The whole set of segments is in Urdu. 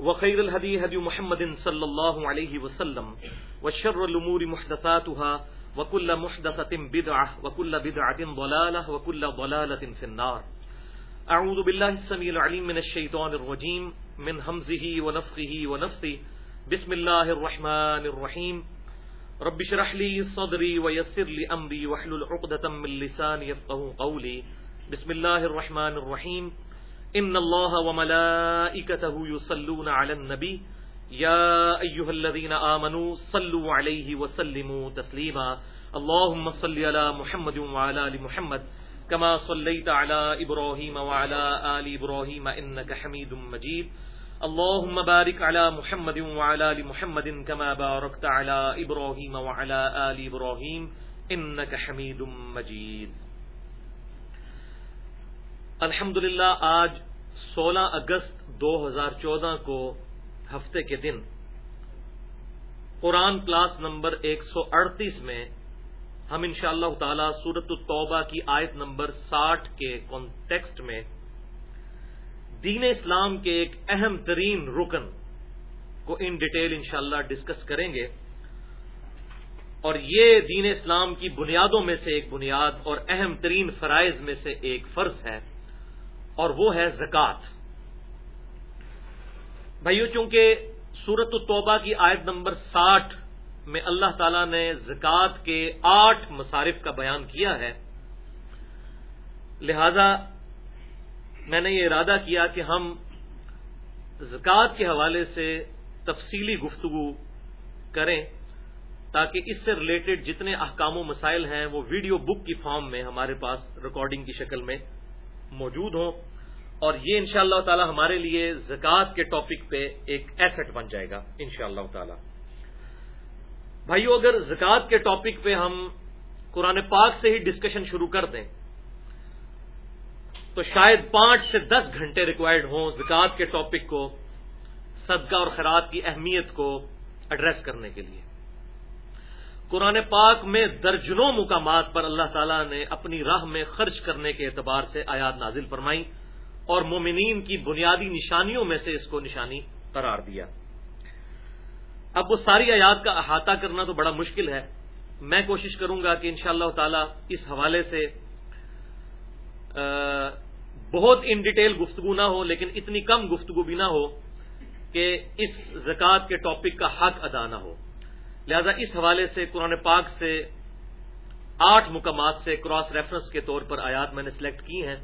وخير الهدي هدي محمد صلى الله عليه وسلم وشر الأمور محدثاتها وكل محدثة بدعة وكل بدعة ضلالة وكل ضلالة في النار. أعوذ بالله السميع العليم من الشيطان الرجيم، من همزه ونفخه ونفثه بسم الله الرحمن الرحيم. رب اشرح لي صدري ويسر لي أمري واحلل عقدة من لساني يفقهوا قولي. بسم الله الرحمن الرحيم. ان الله وملائكته يصلون على النبي. يا ايها الذين امنوا صلوا عليه وسلموا تسليما. اللهم صل على محمد وعلى ال محمد كما صليت على ابراهيم وعلى ال ابراهيم انك حميد مجيد. اللهم بارك على محمد وعلى ال محمد كما باركت على ابراهيم وعلى ال ابراهيم انك حميد مجيد. الحمد آج سولہ اگست دو ہزار چودہ کو ہفتے کے دن قرآن کلاس نمبر ایک سو اڑتیس میں ہم ان شاء اللہ تعالی سورت التوبہ کی آیت نمبر ساٹھ کے کانٹیکسٹ میں دین اسلام کے ایک اہم ترین رکن کو ان ڈیٹیل انشاءاللہ ڈسکس کریں گے اور یہ دین اسلام کی بنیادوں میں سے ایک بنیاد اور اہم ترین فرائض میں سے ایک فرض ہے۔ اور وہ ہے زکوٰۃ بھائیو، چونکہ سورت التوبہ کی آیت نمبر ساٹھ میں اللہ تعالی نے زکوٰۃ کے آٹھ مصارف کا بیان کیا ہے، لہذا میں نے یہ ارادہ کیا کہ ہم زکوٰۃ کے حوالے سے تفصیلی گفتگو کریں، تاکہ اس سے ریلیٹڈ جتنے احکام و مسائل ہیں وہ ویڈیو بک کی فارم میں ہمارے پاس ریکارڈنگ کی شکل میں موجود ہوں اور یہ ان شاء اللہ تعالی ہمارے لیے زکوٰۃ کے ٹاپک پہ ایک ایسٹ بن جائے گا ان شاء اللہ تعالی۔ بھائیو، اگر زکوٰۃ کے ٹاپک پہ ہم قرآن پاک سے ہی ڈسکشن شروع کر دیں، تو شاید پانچ سے دس گھنٹے ریکوائرڈ ہوں زکوٰۃ کے ٹاپک کو، صدقہ اور خیرات کی اہمیت کو ایڈریس کرنے کے لیے۔ قرآن پاک میں درجنوں مقامات پر اللہ تعالیٰ نے اپنی راہ میں خرچ کرنے کے اعتبار سے آیات نازل فرمائی اور مومنین کی بنیادی نشانیوں میں سے اس کو نشانی قرار دیا۔ اب وہ ساری آیات کا احاطہ کرنا تو بڑا مشکل ہے۔ میں کوشش کروں گا کہ انشاءاللہ اللہ تعالی اس حوالے سے بہت ان ڈیٹیل گفتگو نہ ہو، لیکن اتنی کم گفتگو بھی نہ ہو کہ اس زکوٰۃ کے ٹاپک کا حق ادا نہ ہو۔ لہذا اس حوالے سے قرآن پاک سے آٹھ مقامات سے کراس ریفرنس کے طور پر آیات میں نے سلیکٹ کی ہیں،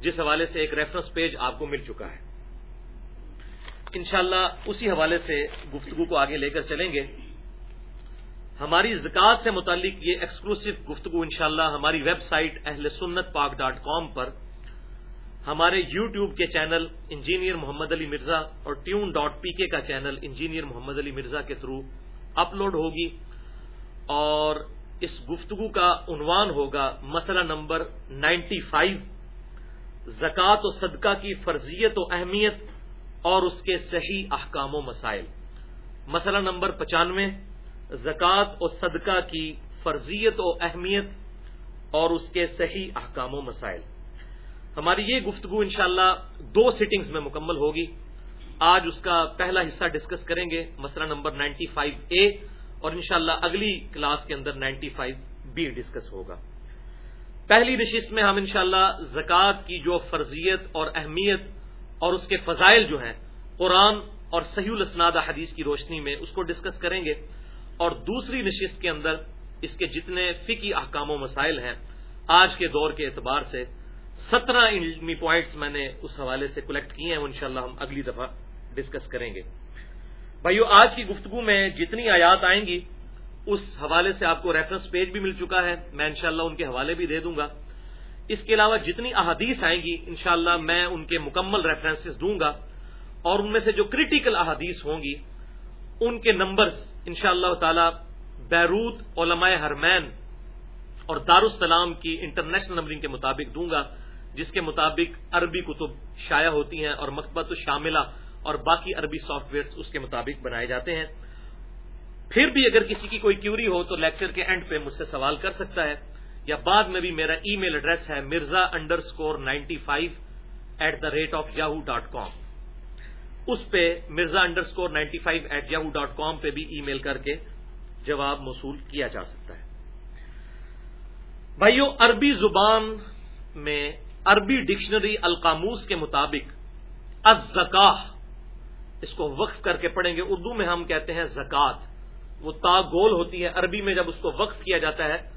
جس حوالے سے ایک ریفرنس پیج آپ کو مل چکا ہے۔ انشاءاللہ اسی حوالے سے گفتگو کو آگے لے کر چلیں گے۔ ہماری زکوٰۃ سے متعلق یہ ایکسکلوسو گفتگو انشاءاللہ ہماری ویب سائٹ اہل سنت پاک ڈاٹ کام پر، ہمارے یو ٹیوب کے چینل انجینئر محمد علی مرزا اور ٹیون ڈاٹ پی کے کا چینل انجینئر محمد علی مرزا کے تھرو اپلوڈ ہوگی اور اس گفتگو کا عنوان ہوگا مسئلہ نمبر نائنٹی فائیو، زکوٰۃ و صدقہ کی فرضیت و اہمیت اور اس کے صحیح احکام و مسائل۔ مسئلہ نمبر پچانوے، زکوٰۃ و صدقہ کی فرضیت و اہمیت اور اس کے صحیح احکام و مسائل۔ ہماری یہ گفتگو انشاءاللہ دو سیٹنگز میں مکمل ہوگی۔ آج اس کا پہلا حصہ ڈسکس کریں گے، مسئلہ نمبر نائنٹی فائیو اے، اور انشاءاللہ اگلی کلاس کے اندر نائنٹی فائیو بی ڈسکس ہوگا۔ پہلی نشست میں ہم انشاءاللہ شاء زکوٰۃ کی جو فرضیت اور اہمیت اور اس کے فضائل جو ہیں، قرآن اور صحیح الاسناد حدیث کی روشنی میں اس کو ڈسکس کریں گے۔ اور دوسری نشست کے اندر اس کے جتنے فکی احکام و مسائل ہیں، آج کے دور کے اعتبار سے سترہ علمی پوائنٹس میں نے اس حوالے سے کلیکٹ کیے ہیں انشاءاللہ ہم اگلی دفعہ ڈسکس کریں گے۔ بھائیو، آج کی گفتگو میں جتنی آیات آئیں گی، اس حوالے سے آپ کو ریفرنس پیج بھی مل چکا ہے۔ میں انشاءاللہ ان کے حوالے بھی دے دوں گا۔ اس کے علاوہ جتنی احادیث آئیں گی، انشاءاللہ میں ان کے مکمل ریفرنسز دوں گا۔ اور ان میں سے جو کریٹیکل احادیث ہوں گی، ان کے نمبرز ان شاء اللہ تعالی بیروت علماء حرمین اور دارالسلام کی انٹرنیشنل نمبرنگ کے مطابق دوں گا، جس کے مطابق عربی کتب شائع ہوتی ہیں اور مکتبۃ شاملہ اور باقی عربی سافٹ ویئر اس کے مطابق بنائے جاتے ہیں۔ پھر بھی اگر کسی کی کوئی کیوری ہو تو لیکچر کے اینڈ پہ مجھ سے سوال کر سکتا ہے۔ یا بعد میں بھی میرا ای میل ایڈریس ہے Mirza underscore ninety five at the rate of Yahoo dot com اس پہ Mirza underscore ninety five at Yahoo dot com پہ بھی ای میل کر کے جواب موصول کیا جا سکتا ہے۔ بھائیو، عربی زبان میں عربی ڈکشنری القاموس کے مطابق ازکاہ اس کو وقف کر کے پڑھیں گے، اردو میں ہم کہتے ہیں زکات۔ وہ تا گول ہوتی ہے، عربی میں جب اس کو وقف کیا جاتا ہے،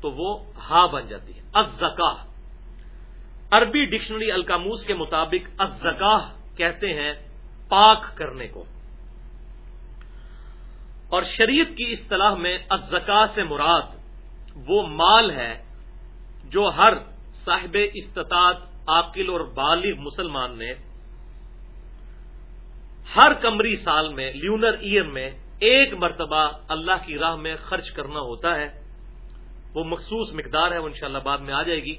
تو وہ ہا بن جاتی ہے ازکا عربی ڈکشنری الکاموس کے مطابق ازکاہ کہتے ہیں پاک کرنے کو۔ اور شریعت کی اصطلاح میں ازکا سے مراد وہ مال ہے جو ہر صاحب استطاعت، عاقل اور بالغ مسلمان نے ہر کمری سال میں لیونر ایئر میں ایک مرتبہ اللہ کی راہ میں خرچ کرنا ہوتا ہے۔ وہ مخصوص مقدار ہے، وہ انشاءاللہ بعد میں آ جائے گی۔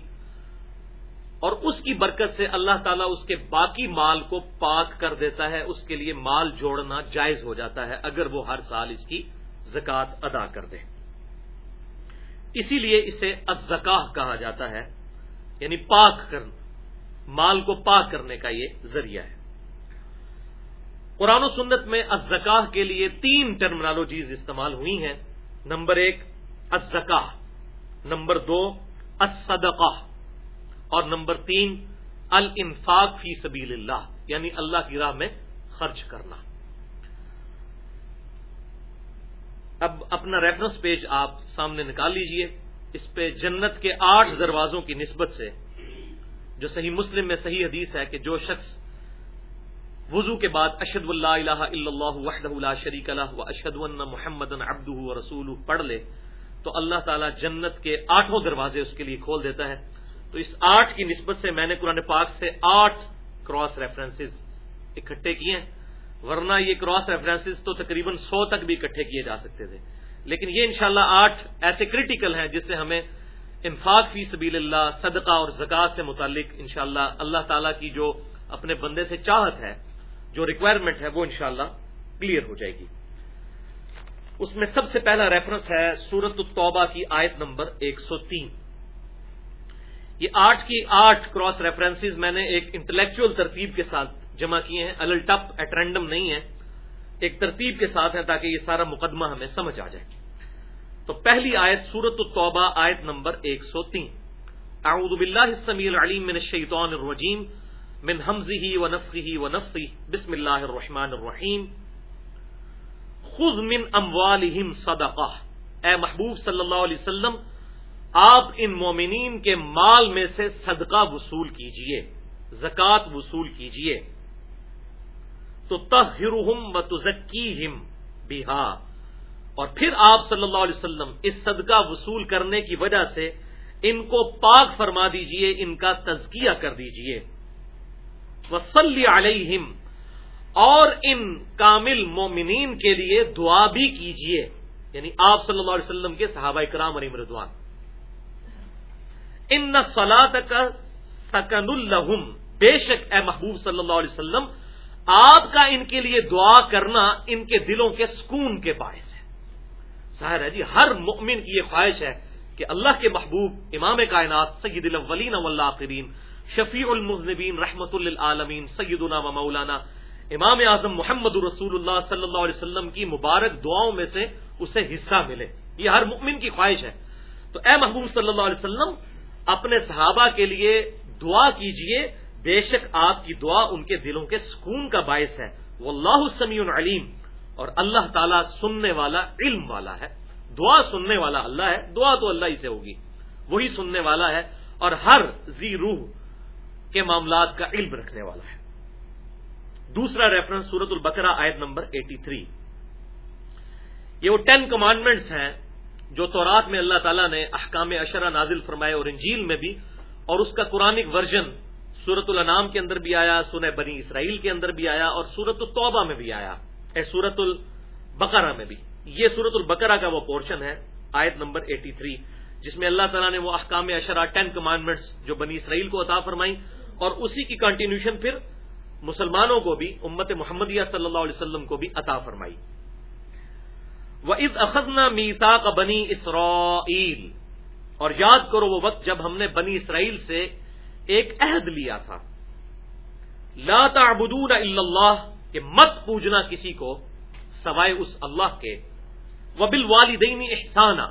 اور اس کی برکت سے اللہ تعالیٰ اس کے باقی مال کو پاک کر دیتا ہے، اس کے لیے مال جوڑنا جائز ہو جاتا ہے، اگر وہ ہر سال اس کی زکوٰۃ ادا کر دے۔ اسی لیے اسے ازکاہ کہا جاتا ہے یعنی پاک کرنا، مال کو پاک کرنے کا یہ ذریعہ ہے۔ قرآن و سنت میں ازکاہ کے لیے تین ٹرمنالوجیز استعمال ہوئی ہیں۔ نمبر ایک ازکاہ نمبر دو الصدقہ اور نمبر تین، الانفاق فی سبیل اللہ یعنی اللہ کی راہ میں خرچ کرنا۔ اب اپنا ریفرنس پیج آپ سامنے نکال لیجیے۔ اس پہ جنت کے آٹھ دروازوں کی نسبت سے، جو صحیح مسلم میں صحیح حدیث ہے کہ جو شخص وضو کے بعد اشد اللہ الہ الا اللہ وحدہ لا شریک اللہ و اشد محمد ابدہ و رسول پڑھ لے، تو اللہ تعالیٰ جنت کے آٹھوں دروازے اس کے لیے کھول دیتا ہے۔ تو اس آٹھ کی نسبت سے میں نے قرآن پاک سے آٹھ کراس ریفرنسز اکٹھے کیے ہیں۔ ورنہ یہ کراس ریفرنسز تو تقریباً سو تک بھی اکٹھے کیے جا سکتے تھے۔ لیکن یہ انشاءاللہ شاء آٹھ ایسے کریٹیکل ہیں جس سے ہمیں انفاق فی سبیل اللہ، صدقہ اور زکوٰۃ سے متعلق انشاءاللہ اللہ تعالیٰ کی جو اپنے بندے سے چاہت ہے جو ریکوائرمنٹ ہے وہ انشاءاللہ کلیئر ہو جائے گی۔ اس میں سب سے پہلا ریفرنس ہے سورت التوبہ کی آیت نمبر ایک سو تین۔ یہ آٹھ کی آٹھ کراس ریفرنسز میں نے ایک انٹلیکچل ترتیب کے ساتھ جمع کیے ہیں۔ الل ٹپ ایٹ رینڈم نہیں ہے۔ ایک ترتیب کے ساتھ ہے تاکہ یہ سارا مقدمہ ہمیں سمجھ آ جائے۔ تو پہلی آیت سورت التوبہ آیت نمبر ایک سو تین۔ اعوذ باللہ السمیع العلیم من الشیطان الرجیم۔ من حمزه ونفخه ونفثه بسم اللہ الرحمن الرحیم خذ من اموالہم صدقہ اے محبوب صلی اللہ علیہ وسلم، آپ ان مومنین کے مال میں سے صدقہ وصول کیجیے زکات وصول کیجیے. تو تہرہم و تزکیہم بہا. اور پھر آپ صلی اللہ علیہ وسلم اس صدقہ وصول کرنے کی وجہ سے ان کو پاک فرما دیجیے، ان کا تزکیہ کر دیجیے. وسلی علیہم اور ان کامل مومنین کے لیے دعا بھی کیجیے یعنی آپ صلی اللہ علیہ وسلم کے صحابہ کرام علی مردوان ان سلاد کا سکن الحم بے شک اے محبوب صلی اللہ علیہ وسلم، آپ کا ان کے لیے دعا کرنا ان کے دلوں کے سکون کے باعث ہے۔ ظاہر ہے جی ہر مؤمن کی یہ خواہش ہے کہ اللہ کے محبوب امام کائنات سید الاولین والآخرین شفیع المذنبین رحمت للعالمین سیدنا و مولانا امام اعظم محمد رسول اللہ صلی اللہ علیہ وسلم کی مبارک دعاؤں میں سے اسے حصہ ملے۔ یہ ہر مؤمن کی خواہش ہے۔ تو اے محبوب صلی اللہ علیہ وسلم، اپنے صحابہ کے لیے دعا کیجیے۔ بے شک آپ کی دعا ان کے دلوں کے سکون کا باعث ہے۔ وہ اللہ سمیع علیم۔ اور اللہ تعالیٰ سننے والا علم والا ہے۔ دعا سننے والا اللہ ہے۔ دعا تو اللہ ہی سے ہوگی۔ وہی سننے والا ہے۔ اور ہر زی روح کے معاملات کا علم رکھنے والا ہے۔ دوسرا ریفرنس سورت البقرہ آیت نمبر ایٹی تھری یہ وہ ٹین کمانڈمنٹس ہیں جو تورات میں اللہ تعالیٰ نے احکام اشرا نازل فرمائے اور انجیل میں بھی اور اس کا قرآنک ورژن سورت الانام کے اندر بھی آیا، سنہ بنی اسرائیل کے اندر بھی آیا اور سورت الطبہ میں بھی آیا۔ اے سورت بقرہ میں بھی۔ یہ صورت البقرہ کا وہ پورشن ہے، آیت نمبر ایٹی تھری جس میں اللہ تعالیٰ نے وہ احکام اشرا ٹین کمانڈمنٹس جو بنی اسرائیل کو عطا فرمائی اور اسی کی کنٹینیوشن پھر مسلمانوں کو بھی، امت محمدیہ صلی اللہ علیہ وسلم کو بھی عطا فرمائی۔ وہ از اخذنا میتا کا بنی اسرائیل اور یاد کرو وہ وقت جب ہم نے بنی اسرائیل سے ایک عہد لیا تھا۔ لا تعبدون الا اللہ، کہ مت پوجنا کسی کو سوائے اس اللہ کے۔ وبل والدینی احسانہ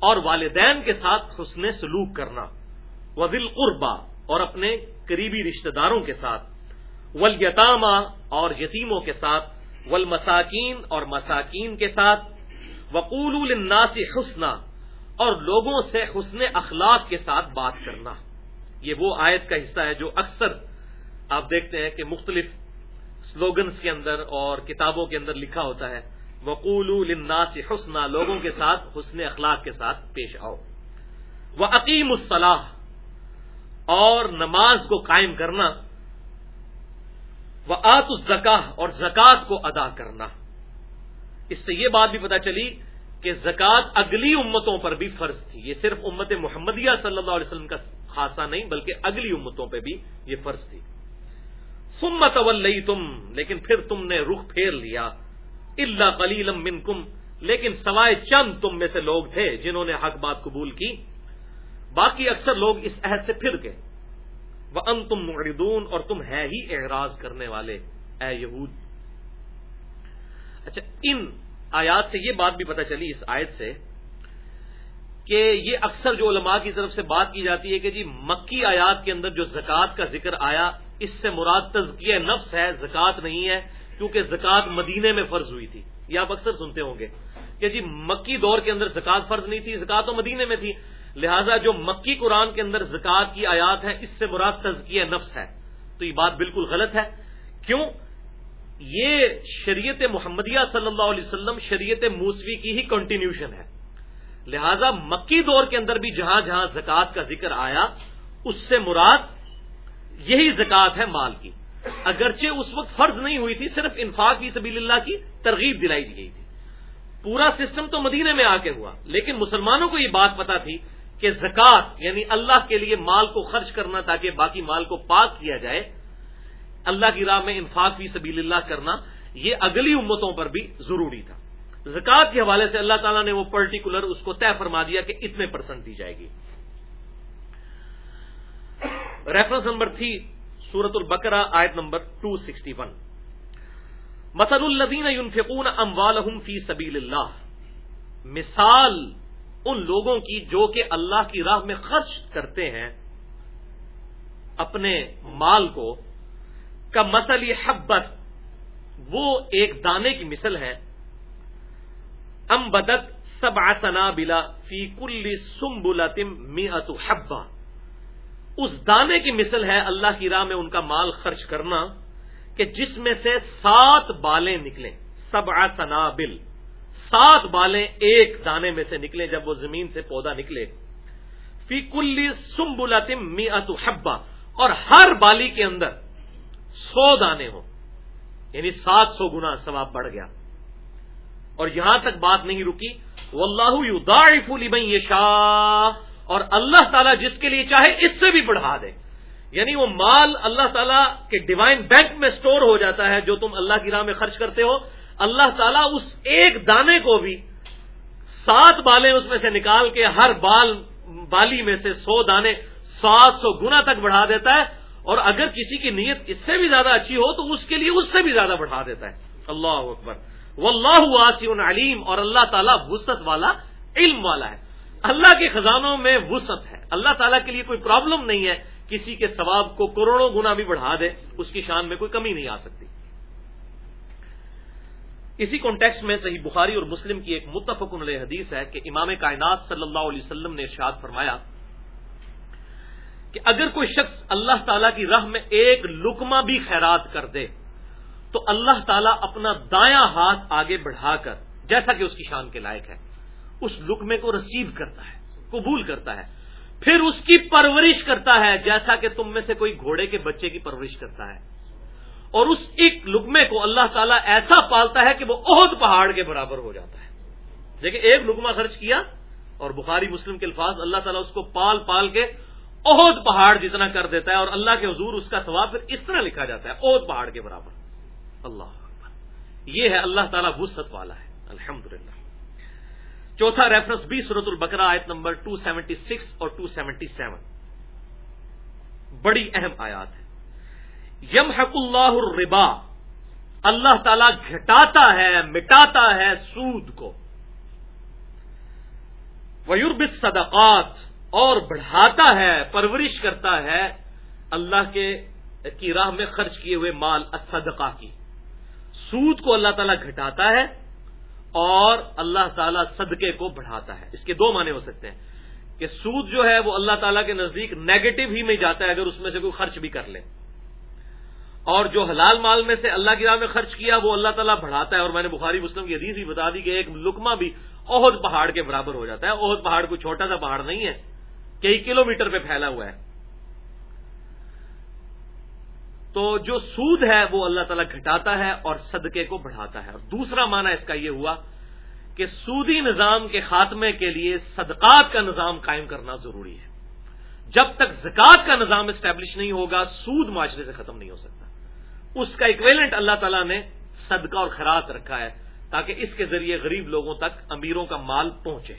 اور والدین کے ساتھ حسن سلوک کرنا۔ وبل قربا اور اپنے قریبی رشتہ داروں کے ساتھ ولیتامہ اور یتیموں کے ساتھ، والمساکین اور مساکین کے ساتھ وقول الناس حسنا اور لوگوں سے حسن اخلاق کے ساتھ بات کرنا۔ یہ وہ آیت کا حصہ ہے جو اکثر آپ دیکھتے ہیں کہ مختلف سلوگنس کے اندر اور کتابوں کے اندر لکھا ہوتا ہے وقول الناس حسنا، لوگوں کے ساتھ حسن اخلاق کے ساتھ پیش آؤ۔ وہ عقیم الصلاح اور نماز کو قائم کرنا وہ آت الزکاہ اور زکوٰۃ کو ادا کرنا۔ اس سے یہ بات بھی پتا چلی کہ زکوٰۃ اگلی امتوں پر بھی فرض تھی۔ یہ صرف امت محمدیہ صلی اللہ علیہ وسلم کا خاصا نہیں، بلکہ اگلی امتوں پہ بھی یہ فرض تھی۔ سمت تم لیکن پھر تم نے رخ پھیر لیا۔ اللہ کلیلم من کم لیکن سوائے چند تم میں سے لوگ تھے جنہوں نے حق بات قبول کی۔ باقی اکثر لوگ اس عہد سے پھر گئے۔ وہ ان تم مردون اور تم ہے ہی اعراض کرنے والے، اے یہود۔ اچھا ان آیات سے یہ بات بھی پتہ چلی اس آیت سے کہ یہ اکثر جو علماء کی طرف سے بات کی جاتی ہے کہ جی مکی آیات کے اندر جو زکوٰۃ کا ذکر آیا، اس سے مراد تزکیہ نفس ہے، زکوٰۃ نہیں ہے، کیونکہ زکوٰۃ مدینے میں فرض ہوئی تھی۔ یہ آپ اکثر سنتے ہوں گے کہ جی مکی دور کے اندر زکوٰۃ فرض نہیں تھی، زکوٰۃ تو مدینے میں تھی۔ لہٰذا جو مکی قرآن کے اندر زکوٰۃ کی آیات ہے اس سے مراد تزکیہ نفس ہے۔ تو یہ بات بالکل غلط ہے۔ کیوں؟ یہ شریعت محمدیہ صلی اللہ علیہ وسلم شریعت موسوی کی ہی کنٹینیوشن ہے۔ لہذا مکی دور کے اندر بھی جہاں جہاں زکوٰۃ کا ذکر آیا، اس سے مراد یہی زکوٰۃ ہے مال کی۔ اگرچہ اس وقت فرض نہیں ہوئی تھی، صرف انفاق کی سبیل اللہ کی ترغیب دلائی دی گئی تھی۔ پورا سسٹم تو مدینے میں آ کے ہوا، لیکن مسلمانوں کو یہ بات پتا تھی کہ زکوٰۃ یعنی اللہ کے لیے مال کو خرچ کرنا تاکہ باقی مال کو پاک کیا جائے، اللہ کی راہ میں انفاق فی سبیل اللہ کرنا، یہ اگلی امتوں پر بھی ضروری تھا۔ زکوٰۃ کے حوالے سے اللہ تعالیٰ نے وہ پرٹیکولر اس کو طے فرما دیا کہ اتنے پرسنٹ دی جائے گی۔ ریفرنس نمبر تھی سورت البکرا آیت نمبر ٹو سکسٹی ون مسد الدین یونفقون ام فی سبیل اللہ مثال ان لوگوں کی جو کہ اللہ کی راہ میں خرچ کرتے ہیں اپنے مال کو، کا مسل حبت، وہ ایک دانے کی مثل ہے۔ ام بدت سب آسنا بلا فی کل سم بلاتم میت حبا اس دانے کی مثل ہے اللہ کی راہ میں ان کا مال خرچ کرنا، کہ جس میں سے سات بالیں نکلیں۔ سب آسنا بل سات بالیں ایک دانے میں سے نکلے جب وہ زمین سے پودا نکلے۔ فی کل سم بلاتم میت حبا اور ہر بالی کے اندر سو دانے ہوں۔ یعنی سات سو گنا ثواب بڑھ گیا۔ اور یہاں تک بات نہیں رکی۔ وہ اللہ پھولی بھائی یہ شاہ اور اللہ تعالیٰ جس کے لیے چاہے اس سے بھی بڑھا دے۔ یعنی وہ مال اللہ تعالیٰ کے ڈیوائن بینک میں سٹور ہو جاتا ہے جو تم اللہ کی راہ میں خرچ کرتے ہو۔ اللہ تعالیٰ اس ایک دانے کو بھی سات بالیں اس میں سے نکال کے ہر بال بالی میں سے سو دانے سات سو گنا تک بڑھا دیتا ہے اور اگر کسی کی نیت اس سے بھی زیادہ اچھی ہو تو اس کے لیے اس سے بھی زیادہ بڑھا دیتا ہے۔ اللہ اکبر۔ وہ اللہ علیم اور اللہ تعالیٰ وسط والا علم والا ہے۔ اللہ کے خزانوں میں وسط ہے۔ اللہ تعالیٰ کے لیے کوئی پرابلم نہیں ہے۔ کسی کے ثواب کو کروڑوں گنا بھی بڑھا دے، اس کی شان میں کوئی کمی نہیں آ سکتی۔ اسی کانٹیکس میں صحیح بخاری اور مسلم کی ایک متفق علیہ حدیث ہے کہ امام کائنات صلی اللہ علیہ وسلم نے ارشاد فرمایا کہ اگر کوئی شخص اللہ تعالیٰ کی راہ میں ایک لکما بھی خیرات کر دے تو اللہ تعالیٰ اپنا دایاں ہاتھ آگے بڑھا کر، جیسا کہ اس کی شان کے لائق ہے، اس لکمے کو رسیو کرتا ہے، قبول کرتا ہے، پھر اس کی پرورش کرتا ہے، جیسا کہ تم میں سے کوئی گھوڑے کے بچے کی پرورش کرتا ہے۔ اور اس ایک لکمے کو اللہ تعالیٰ ایسا پالتا ہے کہ وہ عہد پہاڑ کے برابر ہو جاتا ہے۔ دیکھیں، ایک لکما خرچ کیا اور بخاری مسلم کے الفاظ اللہ تعالیٰ اس کو پال پال کے عہد پہاڑ جتنا کر دیتا ہے اور اللہ کے حضور اس کا ثواب پھر اس طرح لکھا جاتا ہے عہد پہاڑ کے برابر۔ اللہ یہ ہے اللہ تعالیٰ وسط والا ہے۔ الحمد چوتھا ریفرنس بھی سورت البکرا آیت نمبر 276 اور 277 بڑی اہم آیات ہے یم حق اللہ الربا۔ اللہ تعالی گھٹاتا ہے، مٹاتا ہے سود کو۔ ویوربت صدقات اور بڑھاتا ہے، پرورش کرتا ہے اللہ کے، کی راہ میں خرچ کیے ہوئے مال صدقہ کی۔ سود کو اللہ تعالیٰ گھٹاتا ہے اور اللہ تعالیٰ صدقے کو بڑھاتا ہے۔ اس کے دو معنی ہو سکتے ہیں۔ کہ سود جو ہے وہ اللہ تعالیٰ کے نزدیک نیگیٹو ہی میں جاتا ہے، اگر اس میں سے کوئی خرچ بھی کر لے۔ اور جو حلال مال میں سے اللہ کی راہ میں خرچ کیا، وہ اللہ تعالیٰ بڑھاتا ہے۔ اور میں نے بخاری مسلم کی حدیث بھی بتا دی کہ ایک لکما بھی عہد پہاڑ کے برابر ہو جاتا ہے۔ عہد پہاڑ کوئی چھوٹا سا پہاڑ نہیں ہے، کئی کلو میٹر پہ پھیلا ہوا ہے۔ تو جو سود ہے، وہ اللہ تعالیٰ گھٹاتا ہے اور صدقے کو بڑھاتا ہے۔ اور دوسرا معنی اس کا یہ ہوا کہ سودی نظام کے خاتمے کے لیے صدقات کا نظام قائم کرنا ضروری ہے۔ جب تک زکوٰۃ کا نظام اسٹیبلش نہیں ہوگا، سود معاشرے سے ختم نہیں ہو سکتا۔ اس کا اکویلنٹ اللہ تعالیٰ نے صدقہ اور خیرات رکھا ہے تاکہ اس کے ذریعے غریب لوگوں تک امیروں کا مال پہنچے۔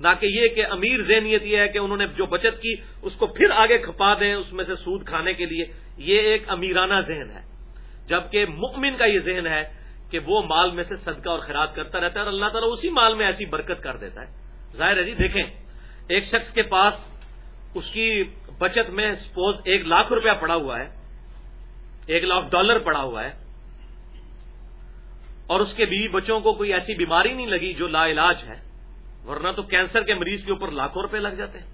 نہ کہ یہ کہ امیر ذہنیت یہ ہے کہ انہوں نے جو بچت کی اس کو پھر آگے کھپا دیں اس میں سے سود کھانے کے لیے۔ یہ ایک امیرانہ ذہن ہے۔ جبکہ مؤمن کا یہ ذہن ہے کہ وہ مال میں سے صدقہ اور خیرات کرتا رہتا ہے اور اللہ تعالیٰ اسی مال میں ایسی برکت کر دیتا ہے۔ ظاہر ہے جی دیکھیں، ایک شخص کے پاس اس کی بچت میں سپوز ایک لاکھ روپیہ پڑا ہوا ہے۔ ایک لاکھ ڈالر پڑا ہوا ہے اور اس کے بیوی بچوں کو کوئی ایسی بیماری نہیں لگی جو لا علاج ہے، ورنہ تو کینسر کے مریض کے اوپر لاکھوں روپے لگ جاتے ہیں۔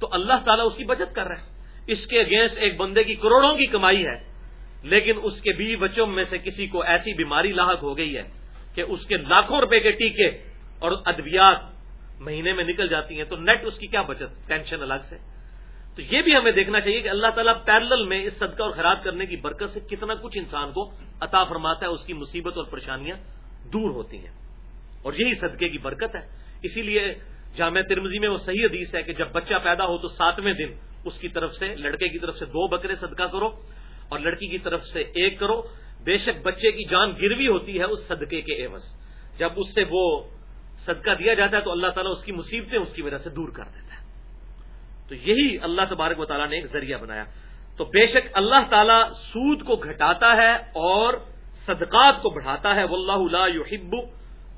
تو اللہ تعالیٰ اس کی بچت کر رہا ہے۔ اس کے اگینسٹ ایک بندے کی کروڑوں کی کمائی ہے، لیکن اس کے بیوی بچوں میں سے کسی کو ایسی بیماری لاحق ہو گئی ہے کہ اس کے لاکھوں روپے کے ٹیکے اور ادویات مہینے میں نکل جاتی ہیں، تو نیٹ اس کی کیا بچت؟ ٹینشن الگ سے۔ تو یہ بھی ہمیں دیکھنا چاہیے کہ اللہ تعالیٰ پیرل میں اس صدقہ اور خراب کرنے کی برکت سے کتنا کچھ انسان کو عطا فرماتا ہے، اس کی مصیبت اور پریشانیاں دور ہوتی ہیں۔ اور یہی صدقے کی برکت ہے۔ اسی لیے جامع ترمزی میں وہ صحیح حدیث ہے کہ جب بچہ پیدا ہو تو ساتویں دن اس کی طرف سے، لڑکے کی طرف سے دو بکرے صدقہ کرو اور لڑکی کی طرف سے ایک کرو۔ بے شک بچے کی جان گروی ہوتی ہے اس صدقے کے عوض۔ جب اس سے وہ صدقہ دیا جاتا ہے تو اللہ تعالیٰ اس کی مصیبتیں اس کی وجہ سے دور کر دیتا ہے۔ تو یہی اللہ تبارک و تعالیٰ نے ایک ذریعہ بنایا۔ تو بے شک اللہ تعالیٰ سود کو گھٹاتا ہے اور صدقات کو بڑھاتا ہے۔ واللہ لا يحب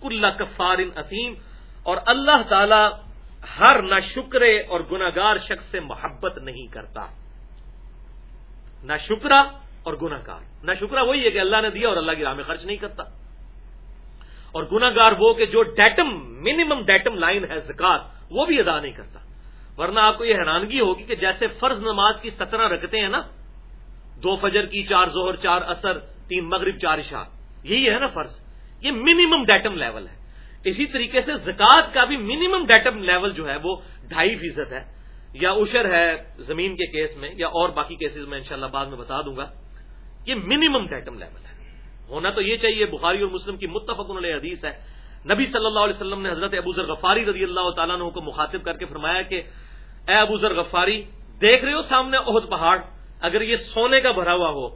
کل کفار عظیم۔ اور اللہ تعالی ہر نہ شکرے اور گناگار شخص سے محبت نہیں کرتا۔ نہ شکرا اور گناگار نہ شکرا وہی ہے کہ اللہ نے دیا اور اللہ کی راہ میں خرچ نہیں کرتا۔ اور گناگار وہ کہ جو ڈیٹم منیمم ڈیٹم لائن ہے زکات، وہ بھی ادا نہیں کرتا۔ ورنہ آپ کو یہ حیرانگی ہوگی کہ جیسے فرض نماز کی سترہ رکھتے ہیں نا، دو فجر کی، چار زہر چار اثر تین مغرب، چار عشاء، یہی ہے نا فرض۔ یہ منیمم ڈیٹم لیول ہے۔ اسی طریقے سے زکات کا بھی منیمم ڈیٹم لیول جو ہے وہ ڈھائی فیصد ہے۔ یا اشر ہے زمین کے کیس میں، یا اور باقی کیسز میں انشاءاللہ بعد میں بتا دوں گا۔ یہ منیمم ڈیٹم لیول ہے۔ ہونا تو یہ چاہیے، بخاری اور مسلم کی متفق علیہ حدیث ہے۔ نبی صلی اللہ علیہ وسلم نے حضرت ابو ذر غفاری رضی اللہ تعالیٰ عنہ کو مخاطب کر کے فرمایا کہ اے ابو ذر غفاری، دیکھ رہے ہو سامنے عہد پہاڑ؟ اگر یہ سونے کا بھرا ہوا ہو،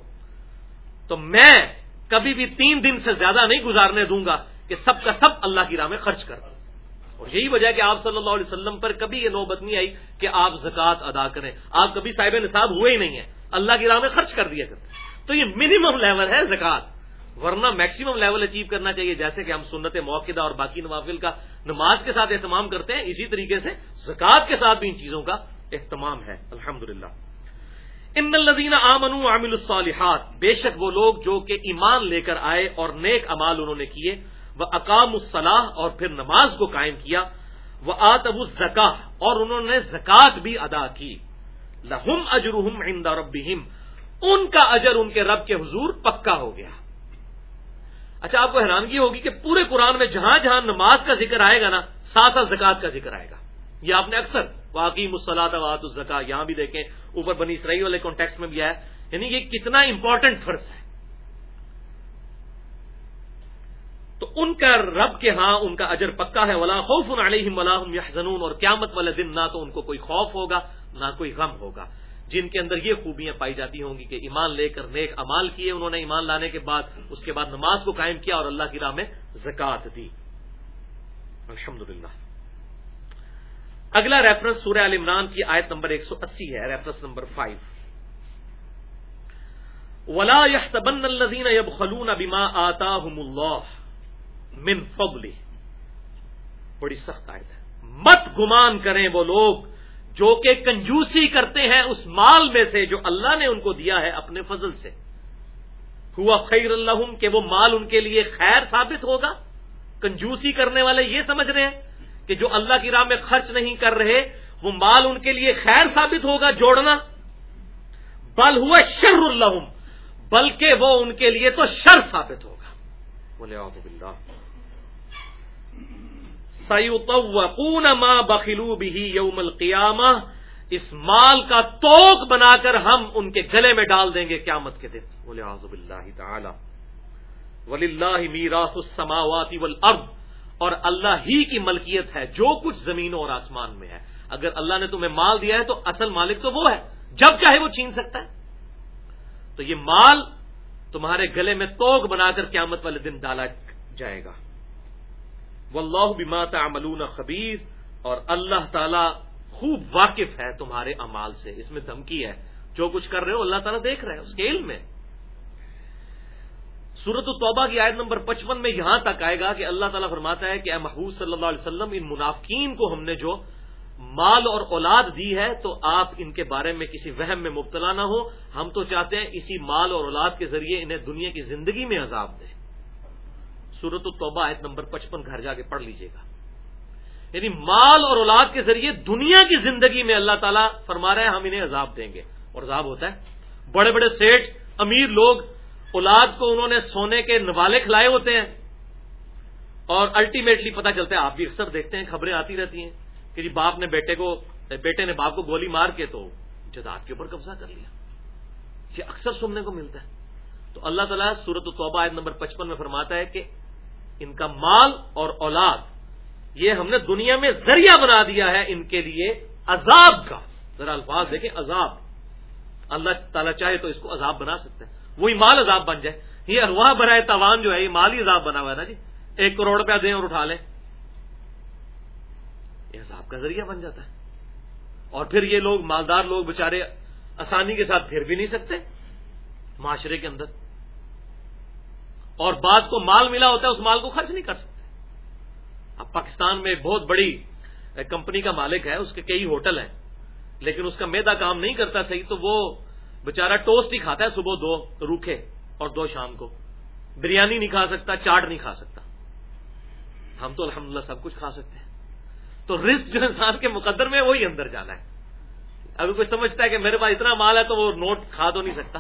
تو میں کبھی بھی تین دن سے زیادہ نہیں گزارنے دوں گا کہ سب کا سب اللہ کی راہ میں خرچ کر دیں اور یہی وجہ ہے کہ آپ صلی اللہ علیہ وسلم پر کبھی یہ نوبت نہیں آئی کہ آپ زکوٰۃ ادا کریں۔ آپ کبھی صاحب نصاب ہوئے ہی نہیں ہیں۔ اللہ کی راہ میں خرچ کر دیا کرتے تو یہ منیمم لیول ہے زکوٰۃ۔ ورنہ میکسیمم لیول اچیو کرنا چاہیے، جیسے کہ ہم سنت موقع اور باقی نوافل کا نماز کے ساتھ اہتمام کرتے ہیں، اسی طریقے سے زکوٰۃ کے ساتھ بھی ان چیزوں کا اہتمام ہے۔ الحمد للہ ان الزین آمن عامل الصالحات، بے شک وہ لوگ جو کہ ایمان لے کر آئے اور نیک امال انہوں نے کیے، وہ اقام الصلاح اور پھر نماز کو قائم کیا، وہ آتب الزکا اور انہوں نے زکوٰۃ بھی ادا کی۔ لہم اجرحم عند ربہم۔ ان کا اجر ان کے رب کے حضور پکا ہو گیا۔ اچھا آپ کو حیرانگی ہوگی کہ پورے قرآن میں جہاں جہاں نماز کا ذکر آئے گا نا، ساتھ ساتھ زکات کا ذکر آئے گا۔ یہ آپ نے اکثر واقعی مسلاط وات الزکا یہاں بھی دیکھیں، اوپر بنی اسرائیل والے کانٹیکس میں بھی آیا یعنی یہ کتنا امپورٹنٹ فرض ہے۔ تو ان کا رب کے ہاں ان کا اجر پکا ہے۔ ولا خوف علیہم ولا هم يحزنون اور قیامت والے دن نہ تو ان کو کوئی خوف ہوگا، نہ کوئی غم ہوگا۔ جن کے اندر یہ خوبیاں پائی جاتی ہوں گی کہ ایمان لے کر نیک امال کیے، انہوں نے ایمان لانے کے بعد، اس کے بعد نماز کو قائم کیا اور اللہ کی راہ میں زکات دی۔ الحمد اگلا ریفرنس سورہ عال عمران کی آیت نمبر ایک سو اسی ہے ریفرنس نمبر فائیو ولا يحتبن الذين يبخلون بما آتاهم الله من فضله۔ بڑی سخت آیت ہے۔ مت گمان کریں وہ لوگ جو کہ کنجوسی کرتے ہیں اس مال میں سے جو اللہ نے ان کو دیا ہے اپنے فضل سے۔ ہوا خیر اللہ کہ وہ مال ان کے لیے خیر ثابت ہوگا۔ کنجوسی کرنے والے یہ سمجھ رہے ہیں کہ جو اللہ کی راہ میں خرچ نہیں کر رہے، وہ مال ان کے لیے خیر ثابت ہوگا جوڑنا۔ بل ہوا شر اللہ بلکہ وہ ان کے لیے تو شر ثابت ہوگا۔ بولے سیوتوقون ما بخلو بھی یوم القیامہ اس مال کا توک بنا کر ہم ان کے گلے میں ڈال دیں گے قیامت کے دن۔ بولے آزب اللہ تعالی ولی اللہ میراث السماوات والارض اور اللہ ہی کی ملکیت ہے، جو کچھ زمینوں اور آسمان میں ہے۔ اگر اللہ نے تمہیں مال دیا ہے تو اصل مالک تو وہ ہے۔ جب چاہے وہ چھین سکتا ہے۔ تو یہ مال تمہارے گلے میں توک بنا کر قیامت والے دن ڈالا جائے گا۔ واللہ بما تعملون خبیر اور اللہ تعالی خوب واقف ہے تمہارے امال سے۔ اس میں دھمکی ہے۔ جو کچھ کر رہے ہو اللہ تعالیٰ دیکھ رہے ہیں اس کے علم میں۔ سورت الطبہ کی آیت نمبر پچپن میں یہاں تک آئے گا کہ اللہ تعالیٰ فرماتا ہے کہ اے محبوب صلی اللہ علیہ وسلم، ان منافقین کو ہم نے جو مال اور اولاد دی ہے، تو آپ ان کے بارے میں کسی وہم میں مبتلا نہ ہو۔ ہم تو چاہتے ہیں اسی مال اور اولاد کے ذریعے انہیں دنیا کی زندگی میں عذاب دیں۔ سورت التوبہ آیت نمبر پچپن گھر جا کے پڑھ لیجیے گا۔ یعنی مال اور اولاد کے ذریعے دنیا کی زندگی میں اللہ تعالیٰ فرما رہے ہیں ہم انہیں عذاب دیں گے۔ اور عذاب ہوتا ہے۔ بڑے بڑے سیٹ امیر لوگ، اولاد کو انہوں نے سونے کے نوالے کھلائے ہوتے ہیں۔ اور الٹیمیٹلی پتا چلتا ہے، آپ بھی اکثر دیکھتے ہیں، خبریں آتی رہتی ہیں کہ جی باپ نے بیٹے کو، بیٹے نے باپ کو گولی مار کے تو جداد کے اوپر قبضہ کر لیا۔ یہ اکثر سننے کو ملتا ہے۔ تو اللہ تعالیٰ سورت الطبہ آیت نمبر پچپن میں فرماتا ہے کہ ان کا مال اور اولاد، یہ ہم نے دنیا میں ذریعہ بنا دیا ہے ان کے لیے عذاب کا۔ ذرا الفاظ دیکھیں، عذاب۔ اللہ تعالیٰ چاہے تو اس کو عذاب بنا سکتے ہیں۔ وہی مال عذاب بن جائے۔ یہ ارواح برائے توان جو ہے، یہ مال ہی عذاب بنا ہوا ہے نا جی۔ ایک کروڑ روپیہ دیں اور اٹھا لیں۔ یہ عذاب کا ذریعہ بن جاتا ہے۔ اور پھر یہ لوگ، مالدار لوگ بےچارے آسانی کے ساتھ پھر بھی نہیں سکتے۔ معاشرے کے اندر۔ اور بعض کو مال ملا ہوتا ہے، اس مال کو خرچ نہیں کر سکتے۔ اب پاکستان میں بہت بڑی کمپنی کا مالک ہے، اس کے کئی ہوٹل ہیں، لیکن اس کا میدا کام نہیں کرتا صحیح، تو وہ بےچارا ٹوسٹ ہی کھاتا ہے، صبح دو روکھے اور دو شام کو۔ بریانی نہیں کھا سکتا، چاٹ نہیں کھا سکتا۔ ہم تو الحمدللہ سب کچھ کھا سکتے ہیں۔ تو رسک جو انسان کے مقدر میں وہی اندر جانا ہے۔ اگر کوئی سمجھتا ہے کہ میرے پاس اتنا مال ہے، تو وہ نوٹ کھا تو نہیں سکتا۔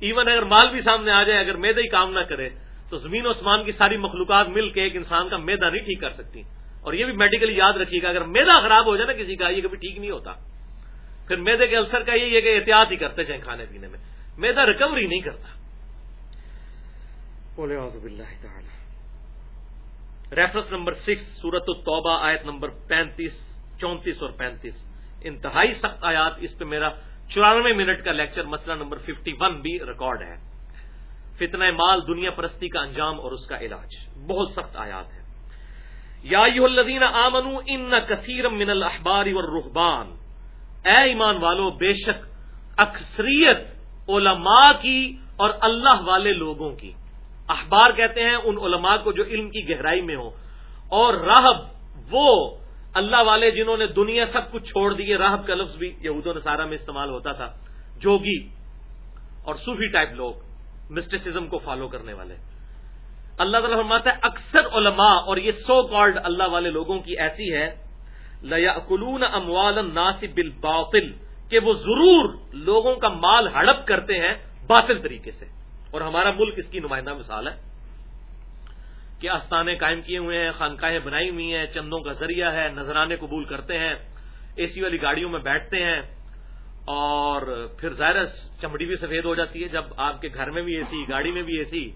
ایون اگر مال بھی سامنے آ جائے، اگر میدا ہی کام نہ کرے تو زمین و اسمان کی ساری مخلوقات مل کے ایک انسان کا میدا نہیں ٹھیک کر سکتی۔ اور یہ بھی میڈیکلی یاد رکھیے گا اگر میدا خراب ہو جائے نا کسی کا یہ کبھی ٹھیک نہیں ہوتا۔ پھر میدے کے السر کا یہ کہ احتیاط ہی کرتے چاہیں کھانے پینے میں۔ میدا ریکوری نہیں کرتا۔ ریفرنس نمبر سکس سورت التوبہ آیت نمبر پینتیس چونتیس اور پینتیس۔ انتہائی سخت آیات اس پہ میرا چورانوے منٹ کا لیکچر مسئلہ نمبر ففٹی ون بھی ریکارڈ ہے۔ فتنہ مال دنیا پرستی کا انجام اور اس کا علاج۔ بہت سخت آیات ہے یا الذین آمنو ان کثیر من الاحبار والرہبان۔ اے ایمان والو، بے شک اکثریت علماء کی اور اللہ والے لوگوں کی۔ اخبار کہتے ہیں ان علماء کو جو علم کی گہرائی میں ہو اور راہب وہ اللہ والے جنہوں نے دنیا سب کچھ چھوڑ دی۔ راہب کا لفظ بھی یہود و نصارہ میں استعمال ہوتا تھا۔ جوگی اور صوفی ٹائپ لوگ۔ مسٹسزم کو فالو کرنے والے۔ اللہ تعالیٰ فرماتا ہے، اکثر علماء، اور یہ سو کالڈ اللہ والے لوگوں کی ایسی ہے لیا کلون اموال ناصب باطل کہ وہ ضرور لوگوں کا مال ہڑپ کرتے ہیں باطل طریقے سے۔ اور ہمارا ملک اس کی نمائندہ مثال ہے۔ کہ آستانے قائم کیے ہوئے ہیں، خانقاہیں بنائی ہوئی ہیں، چندوں کا ذریعہ ہے، نذرانے قبول کرتے ہیں، اے سی والی گاڑیوں میں بیٹھتے ہیں۔ اور پھر ظاہر چمڑی بھی سفید ہو جاتی ہے۔ جب آپ کے گھر میں بھی اے سی، گاڑی میں بھی اے سی،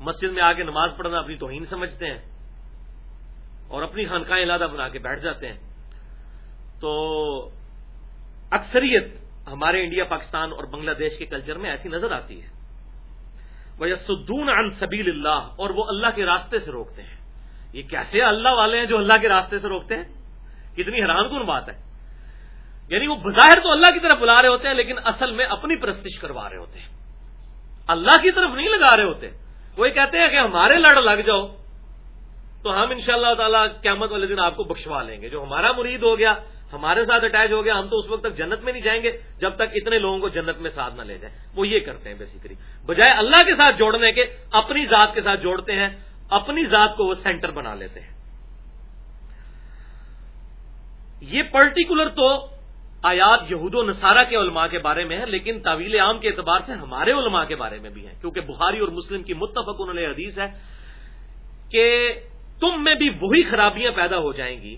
مسجد میں آ کے نماز پڑھنا اپنی توہین سمجھتے ہیں اور اپنی خانقاہیں علادہ بنا کے بیٹھ جاتے ہیں۔ تو اکثریت ہمارے انڈیا، پاکستان اور بنگلہ دیش کے کلچر میں ایسی نظر آتی ہے۔ وہ سدون عن سبیل اللہ اور وہ اللہ کے راستے سے روکتے ہیں۔ یہ کیسے اللہ والے ہیں جو اللہ کے راستے سے روکتے ہیں؟ کتنی حیران کن بات ہے۔ یعنی وہ بظاہر تو اللہ کی طرف بلا رہے ہوتے ہیں، لیکن اصل میں اپنی پرستش کروا رہے ہوتے ہیں۔ اللہ کی طرف نہیں لگا رہے ہوتے۔ وہ یہ کہتے ہیں کہ ہمارے لڑ لگ جاؤ، تو ہم ان شاء اللہ تعالیٰ قیامت والے دن آپ کو بخشوا لیں گے۔ جو ہمارا مرید ہو گیا، ہمارے ساتھ اٹیچ ہو گیا، ہم تو اس وقت تک جنت میں نہیں جائیں گے، جب تک اتنے لوگوں کو جنت میں ساتھ نہ لے جائیں۔ وہ یہ کرتے ہیں بیسیکلی بجائے اللہ کے ساتھ جوڑنے کے، اپنی ذات کے ساتھ جوڑتے ہیں، اپنی ذات کو وہ سینٹر بنا لیتے ہیں۔ یہ پرٹیکولر تو آیات یہود و نصارہ کے علماء کے بارے میں ہے لیکن طویل عام کے اعتبار سے ہمارے علماء کے بارے میں بھی ہے کیونکہ بخاری اور مسلم کی متفق انہوں نے حدیث ہے کہ تم میں بھی وہی خرابیاں پیدا ہو جائیں گی۔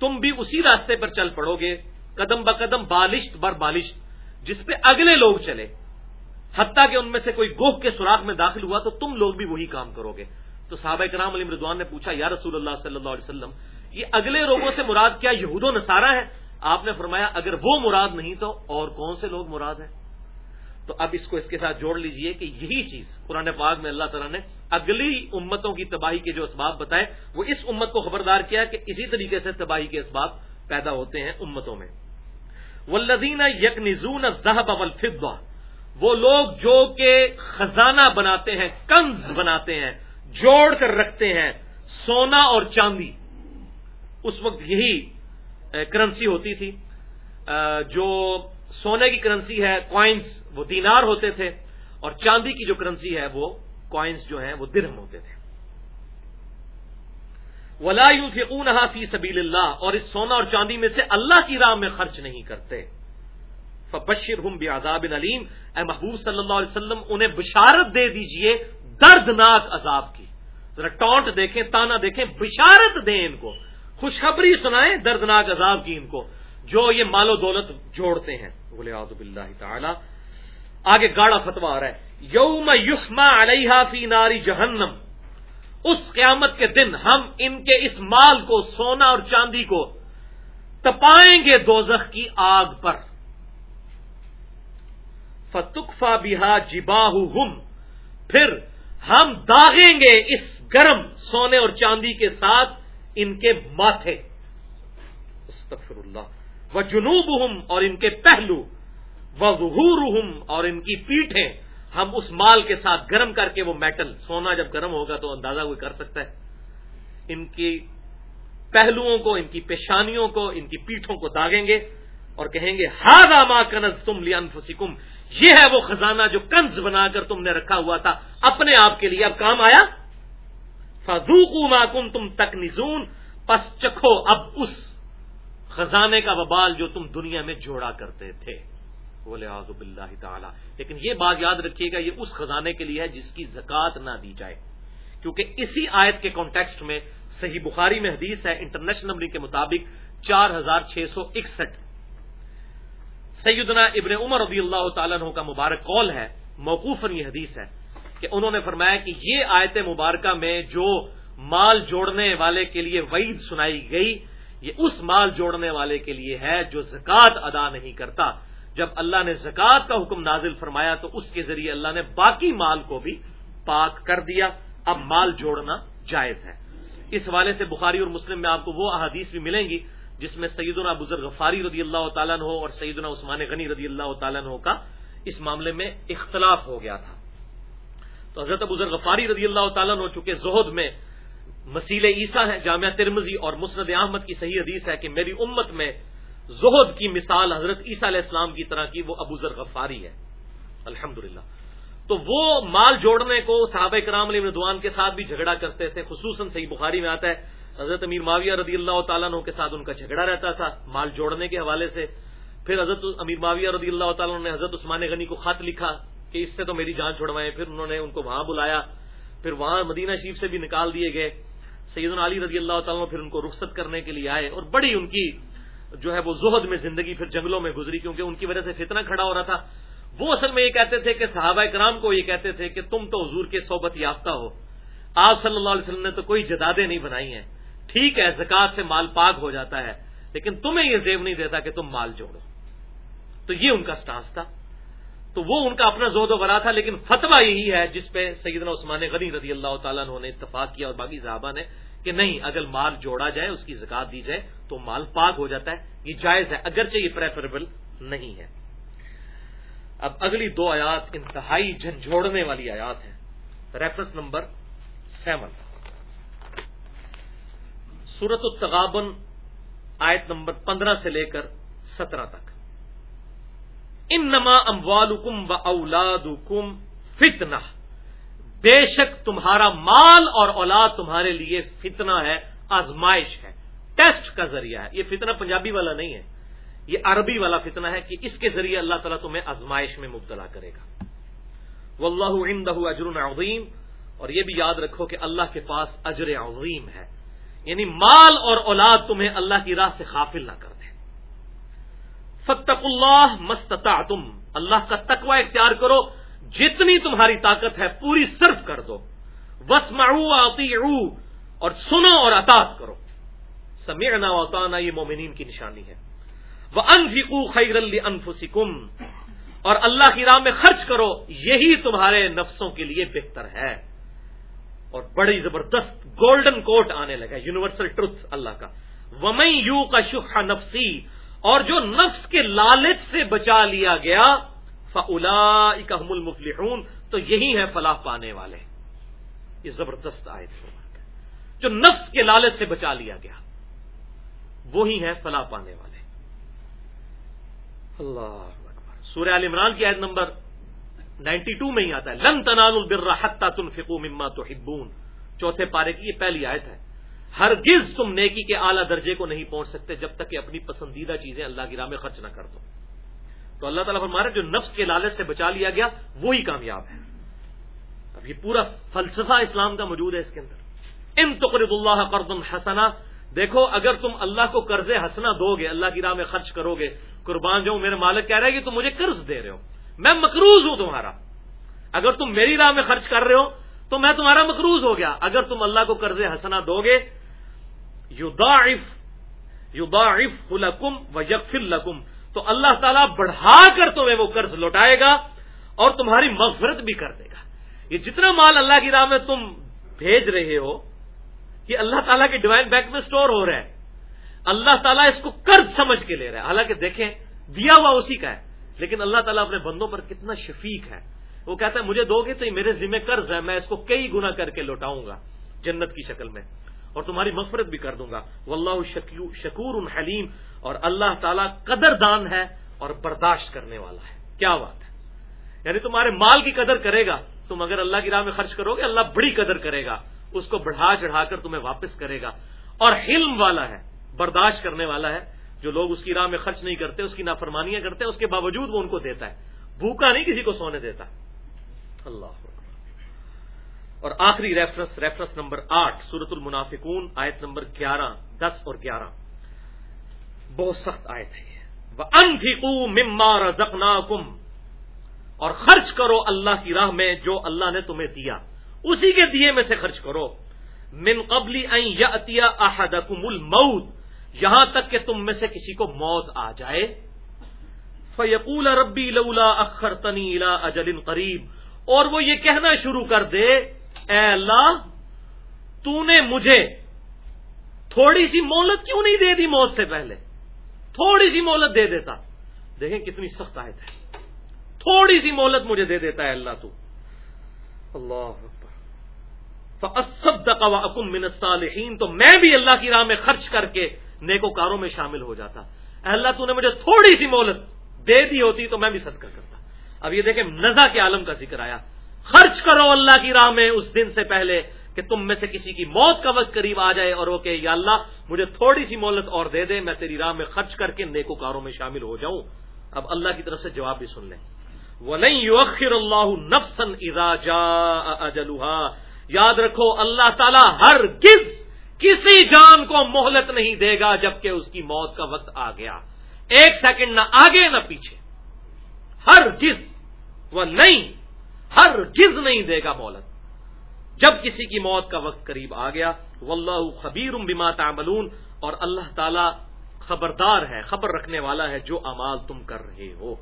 تم بھی اسی راستے پر چل پڑو گے، قدم بقدم بالشت بر بالشت، جس پہ اگلے لوگ چلے۔ حتیٰ کہ ان میں سے کوئی گوہ کے سوراخ میں داخل ہوا تو تم لوگ بھی وہی کام کرو گے۔ تو صحابہ کرام علی مردوان نے پوچھا، یا رسول اللہ صلی اللہ علیہ وسلم، یہ اگلے لوگوں سے مراد کیا یہود و نصارہ ہے آپ نے فرمایا اگر وہ مراد نہیں تو اور کون سے لوگ مراد ہیں؟ تو اب اس کو اس کے ساتھ جوڑ لیجیے کہ یہی چیز قرآن پاک میں اللہ تعالیٰ نے اگلی امتوں کی تباہی کے جو اسباب بتائے، وہ اس امت کو خبردار کیا کہ اسی طریقے سے تباہی کے اسباب پیدا ہوتے ہیں امتوں میں۔ ولدین یک نزون فدوا وہ لوگ جو کہ خزانہ بناتے ہیں، کنز بناتے ہیں، جوڑ کر رکھتے ہیں، سونا اور چاندی، اس وقت یہی کرنسی ہوتی تھی۔ جو سونے کی کرنسی ہے کوائنس وہ دینار ہوتے تھے۔ اور چاندی کی جو کرنسی ہے، وہ کوائنس جو ہیں، وہ درہم ہوتے تھے۔ ولا یوں فی سبیل اللہ اور اس سونا اور چاندی میں سے اللہ کی راہ میں خرچ نہیں کرتے۔ فبشر ہم علیم اے محبوب صلی اللہ علیہ وسلم، انہیں بشارت دے دیجیے دردناک عذاب کی۔ ذرا ٹونٹ دیکھیں، تانا دیکھیں، بشارت دیں ان کو۔ خوشخبری سنائیں، دردناک عذاب کی ان کو، جو یہ مال و دولت جوڑتے ہیں۔ بولے آزب اللہ تعالی۔ آگے گاڑا فتوا آ رہا ہے۔ یوم یوسما علیہ فی ناری جہنم۔ اس قیامت کے دن ہم ان کے اس مال کو، سونا اور چاندی کو تپائیں گے دوزخ کی آگ پر۔ فتقفا بہا جباہ پھر ہم داغیں گے اس گرم سونے اور چاندی کے ساتھ۔ ان کے ماتھے۔ استغفر اللہ وہ جنوب اور ان کے پہلو۔ وہ ظہور اور ان کی پیٹھیں۔ ہم اس مال کے ساتھ گرم کر کے وہ میٹل، سونا جب گرم ہوگا تو اندازہ کوئی کر سکتا ہے۔ ان کی پہلوؤں کو، ان کی پیشانیوں کو، ان کی پیٹھوں کو داغیں گے اور کہیں گے ہاد آما کنز تم لیا یہ ہے وہ خزانہ جو کنز بنا کر تم نے رکھا ہوا تھا اپنے آپ کے لیے۔ اب کام آیا؟ فضوکو کم تم تک نزون پس چکھو اب اس خزانے کا وبال جو تم دنیا میں جوڑا کرتے تھے۔ بولے آزب اللہ تعالی۔ لیکن یہ بات یاد رکھیے گا، یہ اس خزانے کے لیے ہے جس کی زکات نہ دی جائے۔ کیونکہ اسی آیت کے کانٹیکسٹ میں صحیح بخاری میں حدیث ہے انٹرنیشنل نمبر کے مطابق چار ہزار چھ سو اکسٹھ۔ سیدنا ابن عمر رضی اللہ تعالیٰ کا مبارک قول ہے موقوفن یہ حدیث ہے۔ کہ انہوں نے فرمایا کہ یہ آیت مبارکہ میں جو مال جوڑنے والے کے لیے وعید سنائی گئی، یہ اس مال جوڑنے والے کے لیے ہے جو زکوٰۃ ادا نہیں کرتا۔ جب اللہ نے زکوٰۃ کا حکم نازل فرمایا تو اس کے ذریعے اللہ نے باقی مال کو بھی پاک کر دیا۔ اب مال جوڑنا جائز ہے۔ اس حوالے سے بخاری اور مسلم میں آپ کو وہ احادیث بھی ملیں گی جس میں سیدنا بزرگ غفاری رضی اللہ تعالیٰ ہو اور سیدنا عثمان غنی رضی اللہ تعالیٰ عنہ کا اس معاملے میں اختلاف ہو گیا تھا۔ تو حضرت بزرگ غفاری رضی اللہ تعالیٰ ہو چکے زہد میں مسیل عیسیٰ ہے جامعہ ترمزی اور مسند احمد کی صحیح حدیث ہے کہ میری امت میں زہد کی مثال حضرت عیسیٰ علیہ السلام کی طرح کی وہ ابو ذر غفاری ہے۔ الحمد تو وہ مال جوڑنے کو صحابہ کرام علی مردوان کے ساتھ بھی جھگڑا کرتے تھے، خصوصاً صحیح بخاری میں آتا ہے، حضرت امیر معاویہ رضی اللہ تعالیٰ عنہ کے ساتھ ان کا جھگڑا رہتا تھا مال جوڑنے کے حوالے سے۔ پھر حضرت امیر معاویہ رضی اللہ تعالیٰ نے حضرت عثمان غنی کو خط لکھا۔ کہ اس سے تو میری جان چھوڑوائیں پھر انہوں نے ان کو وہاں بلایا۔ پھر وہاں مدینہ شریف سے بھی نکال دیے گئے۔ سید علی رضی اللہ تعالیٰ پھر ان کو رخصت کرنے کے لیے آئے۔ اور بڑی ان کی جو ہے وہ زہد میں زندگی پھر جنگلوں میں گزری، کیونکہ ان کی وجہ سے فتنہ کھڑا ہو رہا تھا۔ وہ اصل میں یہ کہتے تھے کہ صحابہ کرام کو یہ کہتے تھے کہ تم تو حضور کے صحبت یافتہ ہو۔ آپ صلی اللہ علیہ وسلم نے تو کوئی جدادیں نہیں بنائی ہیں۔ ٹھیک ہے زکات سے مال پاک ہو جاتا ہے، لیکن تمہیں یہ زیب نہیں دیتا کہ تم مال جوڑو۔ تو یہ ان کا سٹانس تھا۔ تو وہ ان کا اپنا زود و برا تھا، لیکن فتوا یہی ہے جس پہ سیدنا عثمان غنی رضی اللہ تعالیٰ نے اتفاق کیا اور باقی صحابہ نے کہ نہیں، اگر مال جوڑا جائے، اس کی زکات دی جائے تو مال پاک ہو جاتا ہے، یہ جائز ہے، اگرچہ یہ پریفریبل نہیں ہے۔ اب اگلی دو آیات انتہائی جھنجھوڑنے والی آیات ہیں۔ ریفرنس نمبر سیون سورت التغابن آیت نمبر پندرہ سے لے کر سترہ تک۔ ان نما و اولاد کم فتنا بے شک تمہارا مال اور اولاد تمہارے لیے فتنہ ہے، آزمائش ہے۔ ٹیسٹ کا ذریعہ ہے۔ یہ فتنہ پنجابی والا نہیں ہے۔ یہ عربی والا فتنہ ہے کہ اس کے ذریعے اللہ تعالیٰ تمہیں آزمائش میں مبتلا کرے گا۔ واللہ عندہ اجر عظیم۔ اور یہ بھی یاد رکھو کہ اللہ کے پاس اجر عظیم ہے۔ یعنی مال اور اولاد تمہیں اللہ کی راہ سے غافل نہ کر فتق اللہ مستتا تم اللہ کا تقوی اختیار کرو۔ جتنی تمہاری طاقت ہے پوری صرف کر دو۔ وس آتی اور سنو اور اطاط کرو۔ سمیعنا اوتانا یہ مومنین کی نشانی ہے۔ وہ انفکو خیر انفسکم اور اللہ کی راہ میں خرچ کرو۔ یہی تمہارے نفسوں کے لیے بہتر ہے۔ اور بڑی زبردست گولڈن کوٹ آنے لگا۔ یونیورسل ٹروتھ اللہ کا۔ ومئی یو کا شخ نفسی اور جو نفس کے لالچ سے بچا لیا گیا فلا اکم المفلحون، تو یہی ہے فلاح پانے والے۔ یہ زبردست آئے جو نفس کے لالچ سے بچا لیا گیا، وہی ہے فلاح پانے والے۔ اللہ سورہ عال عمران کی عید نمبر نائنٹی ٹو میں ہی آتا ہے، لن تنال البر حتہ تن فکو مما تو چوتھے پارے کی یہ پہلی آیت ہے۔ ہرگز تم نیکی کے اعلیٰ درجے کو نہیں پہنچ سکتے جب تک کہ اپنی پسندیدہ چیزیں اللہ کی راہ میں خرچ نہ کر دو۔ تو اللہ تعالیٰ فرمارے جو نفس کے لالچ سے بچا لیا گیا، وہی کامیاب ہے۔ اب یہ پورا فلسفہ اسلام کا موجود ہے اس کے اندر۔ ان تقرب اللہ قرض حسنا دیکھو، اگر تم اللہ کو قرض ہنسنا دو گے اللہ کی راہ میں خرچ کرو گے قربان جو میرے مالک کہہ رہے کہ تم مجھے قرض دے رہے ہو۔ میں مقروض ہوں تمہارا۔ اگر تم میری راہ میں خرچ کر رہے ہو، تو میں تمہارا مقروض ہو گیا۔ اگر تم اللہ کو قرض ہنسنا دو گے یو یضاعف لکم و یغفر لکم، تو اللہ تعالیٰ بڑھا کر تمہیں وہ قرض لوٹائے گا اور تمہاری مغفرت بھی کر دے گا۔ یہ جتنا مال اللہ کی راہ میں تم بھیج رہے ہو، یہ اللہ تعالیٰ کے ڈیوائن بینک میں سٹور ہو رہا ہے۔ اللہ تعالیٰ اس کو قرض سمجھ کے لے رہا ہے۔ حالانکہ دیکھیں، دیا ہوا اسی کا ہے، لیکن اللہ تعالیٰ اپنے بندوں پر کتنا شفیق ہے۔ وہ کہتا ہے، مجھے دو گے تو یہ میرے ذمہ قرض ہے، میں اس کو کئی گنا کر کے لوٹاؤں گا جنت کی شکل میں۔ اور تمہاری مغفرت بھی کر دوں گا۔ واللہ شکور حلیم۔ اور اللہ تعالیٰ قدر دان ہے اور برداشت کرنے والا ہے۔ کیا بات ہے؟ یعنی تمہارے مال کی قدر کرے گا۔ تم اگر اللہ کی راہ میں خرچ کرو گے، اللہ بڑی قدر کرے گا۔ اس کو بڑھا چڑھا کر تمہیں واپس کرے گا۔ اور حلم والا ہے، برداشت کرنے والا ہے۔ جو لوگ اس کی راہ میں خرچ نہیں کرتے، اس کی نافرمانیاں کرتے، اس کے باوجود وہ ان کو دیتا ہے۔ بھوکا نہیں کسی کو سونے دیتا۔ اللہ اور آخری ریفرنس ریفرنس نمبر آٹھ سورت المنافقون، آیت نمبر گیارہ، دس اور گیارہ۔ بہت سخت آئے تھے وہ ممار اور خرچ کرو اللہ کی راہ میں جو اللہ نے تمہیں دیا۔ اسی کے دیے میں سے خرچ کرو۔ من قبلی احدکم الموت۔ یہاں تک کہ تم میں سے کسی کو موت آ جائے۔ فیقول ربی لولا اخر تنی اجل قریب اور وہ یہ کہنا شروع کر دے اے اللہ تو نے مجھے تھوڑی سی مہلت کیوں نہیں دے دی موت سے پہلے؟ تھوڑی سی مہلت دے دیتا۔ دیکھیں کتنی سخت آیت ہے۔ تھوڑی سی مہلت مجھے دے دیتا ہے اللہ تو۔ اللہ اکم من الصالحین تو میں بھی اللہ کی راہ میں خرچ کر کے نیکو کاروں میں شامل ہو جاتا۔ اے اللہ تو نے مجھے تھوڑی سی مہلت دے دی ہوتی تو میں بھی صدقہ کرتا۔ اب یہ دیکھیں نزا کے عالم کا ذکر آیا۔ خرچ کرو اللہ کی راہ میں اس دن سے پہلے کہ تم میں سے کسی کی موت کا وقت قریب آ جائے اور وہ کہ یا اللہ، مجھے تھوڑی سی مہلت اور دے دے، میں تیری راہ میں خرچ کر کے نیکو کاروں میں شامل ہو جاؤں۔ اب اللہ کی طرف سے جواب بھی سن لیں۔ وہ نہیں اللہ نفسن ادا جا یاد رکھو، اللہ تعالیٰ ہر گز کسی جان کو مہلت نہیں دے گا جبکہ اس کی موت کا وقت آ گیا۔ ایک سیکنڈ نہ آگے نہ پیچھے۔ ہر گز وہ نہیں ہر گز نہیں دے گا مولت۔ جب کسی کی موت کا وقت قریب آ گیا، واللہ خبیر بما تعملون، اور اللہ تعالی خبردار ہے، خبر رکھنے والا ہے جو امال تم کر رہے ہو۔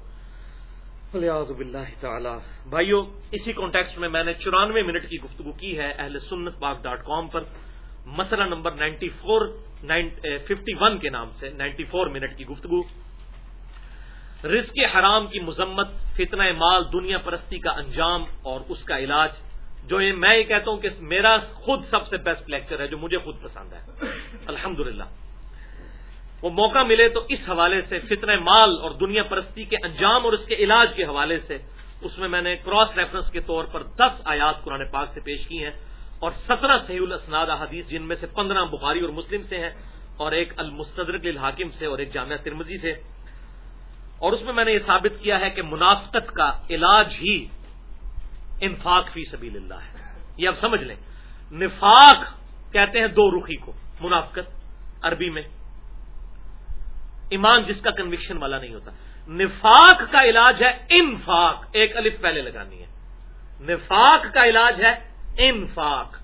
تعالی۔ بھائیو، اسی کانٹیکسٹ میں میں نے چورانوے منٹ کی گفتگو کی ہے اہل سنت پاک ڈاٹ کام پر۔ مسئلہ number ninety four fifty one کے نام سے نائنٹی فور منٹ کی گفتگو۔ رزق حرام کی مذمت، فتنہ مال، دنیا پرستی کا انجام اور اس کا علاج، جو یہ میں یہ کہتا ہوں کہ میرا خود سب سے بیسٹ لیکچر ہے، جو مجھے خود پسند ہے۔ الحمد وہ موقع ملے تو اس حوالے سے فتنہ مال اور دنیا پرستی کے انجام اور اس کے علاج کے حوالے سے اس میں میں نے کراس ریفرنس کے طور پر دس آیات قرآن پاک سے پیش کی ہیں اور سترہ صحیح الاسناد حدیث جن میں سے پندرہ بخاری اور مسلم سے ہیں اور ایک المستدرک الحاکم سے اور ایک جامعہ ترمزی سے۔ اور اس میں میں نے یہ ثابت کیا ہے کہ منافقت کا علاج ہی انفاق فی سبیل اللہ ہے۔ یہ اب سمجھ لیں۔ نفاق کہتے ہیں دو رخی کو، منافقت عربی میں۔ ایمان جس کا کنوکشن والا نہیں ہوتا۔ نفاق کا علاج ہے انفاق۔ ایک الف پہلے لگانی ہے۔ نفاق کا علاج ہے انفاق۔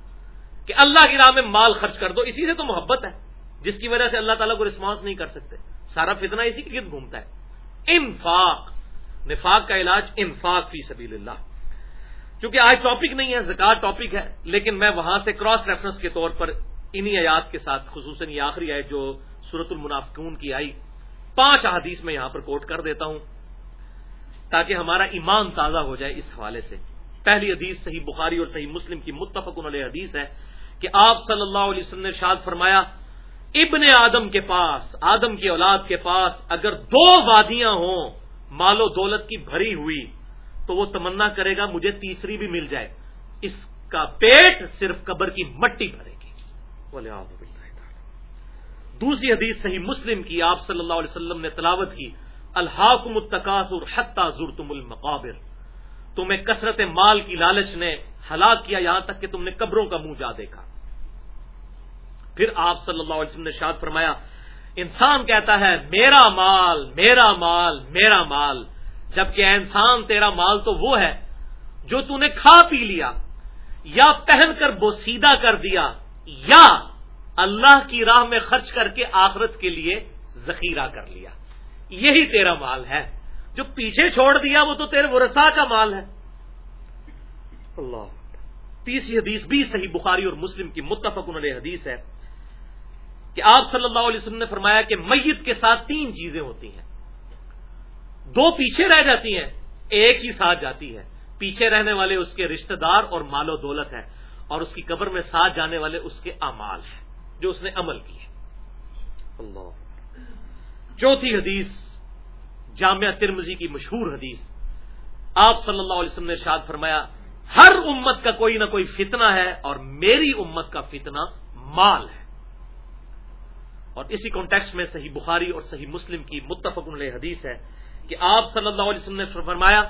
کہ اللہ کی راہ میں مال خرچ کر دو، اسی سے تو محبت ہے۔ جس کی وجہ سے اللہ تعالیٰ کو رسپانس نہیں کر سکتے۔ سارا فتنہ اسی کی گرد گھومتا ہے۔ انفاق، نفاق کا علاج انفاق فی سبیل اللہ۔ چونکہ آج ٹاپک نہیں ہے زکات ٹاپک ہے، لیکن میں وہاں سے کراس ریفرنس کے طور پر انہی آیات کے ساتھ، خصوصاً یہ آخری آئے جو سورت المنافقون کی آئی، پانچ احادیث میں یہاں پر کوٹ کر دیتا ہوں۔ تاکہ ہمارا ایمان تازہ ہو جائے اس حوالے سے۔ پہلی حدیث صحیح بخاری اور صحیح مسلم کی متفق علیہ حدیث ہے کہ آپ صلی اللہ علیہ وسلم نے شاد فرمایا ابن آدم کے پاس، آدم کی اولاد کے پاس اگر دو وادیاں ہوں، مال و دولت کی بھری ہوئی، تو وہ تمنا کرے گا، مجھے تیسری بھی مل جائے۔ اس کا پیٹ صرف قبر کی مٹی بھرے گی۔ بولے دوسری حدیث صحیح مسلم کی، آپ صلی اللہ علیہ وسلم نے تلاوت کی الحاکم التکاثر حتی زرتم المقابر۔ تمہیں کثرت مال کی لالچ نے ہلاک کیا، یہاں تک کہ تم نے قبروں کا منہ جا دیکھا۔ پھر آپ صلی اللہ علیہ وسلم نے شاد فرمایا، انسان کہتا ہے، میرا مال میرا مال میرا مال، جبکہ انسان تیرا مال تو وہ ہے جو تو نے کھا پی لیا، یا پہن کر بوسیدہ کر دیا، یا اللہ کی راہ میں خرچ کر کے آخرت کے لیے ذخیرہ کر لیا۔ یہی تیرا مال ہے۔ جو پیچھے چھوڑ دیا، وہ تو تیرے ورسا کا مال ہے۔ اللہ۔ تیسری حدیث بھی صحیح بخاری اور مسلم کی متفق علیہ حدیث ہے۔ کہ آپ صلی اللہ علیہ وسلم نے فرمایا کہ میت کے ساتھ تین چیزیں ہوتی ہیں۔ دو پیچھے رہ جاتی ہیں، ایک ہی ساتھ جاتی ہے۔ پیچھے رہنے والے اس کے رشتہ دار اور مال و دولت ہے اور اس کی قبر میں ساتھ جانے والے اس کے امال ہیں، جو اس نے عمل کی ہے اللہ۔ چوتھی حدیث، جامعہ ترمزی کی مشہور حدیث۔ آپ صلی اللہ علیہ وسلم نے شاد فرمایا، ہر امت کا کوئی نہ کوئی فتنہ ہے اور میری امت کا فتنہ مال ہے۔ اور اسی کانٹیکس میں صحیح بخاری اور صحیح مسلم کی متفق علیہ حدیث ہے کہ آپ صلی اللہ علیہ وسلم نے فرمایا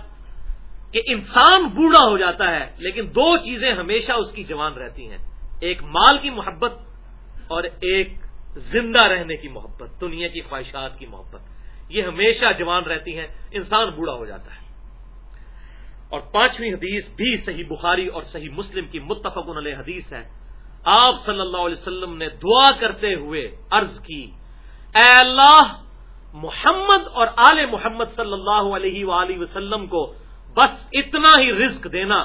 کہ انسان بوڑھا ہو جاتا ہے، لیکن دو چیزیں ہمیشہ اس کی جوان رہتی ہیں۔ ایک مال کی محبت اور ایک زندہ رہنے کی محبت، دنیا کی خواہشات کی محبت۔ یہ ہمیشہ جوان رہتی ہیں، انسان بوڑھا ہو جاتا ہے۔ اور پانچویں حدیث بھی صحیح بخاری اور صحیح مسلم کی متفق علیہ حدیث ہے۔ آپ صلی اللہ علیہ وسلم نے دعا کرتے ہوئے عرض کی، اے اللہ، محمد اور آل محمد صلی اللہ علیہ وآلہ وسلم کو بس اتنا ہی رزق دینا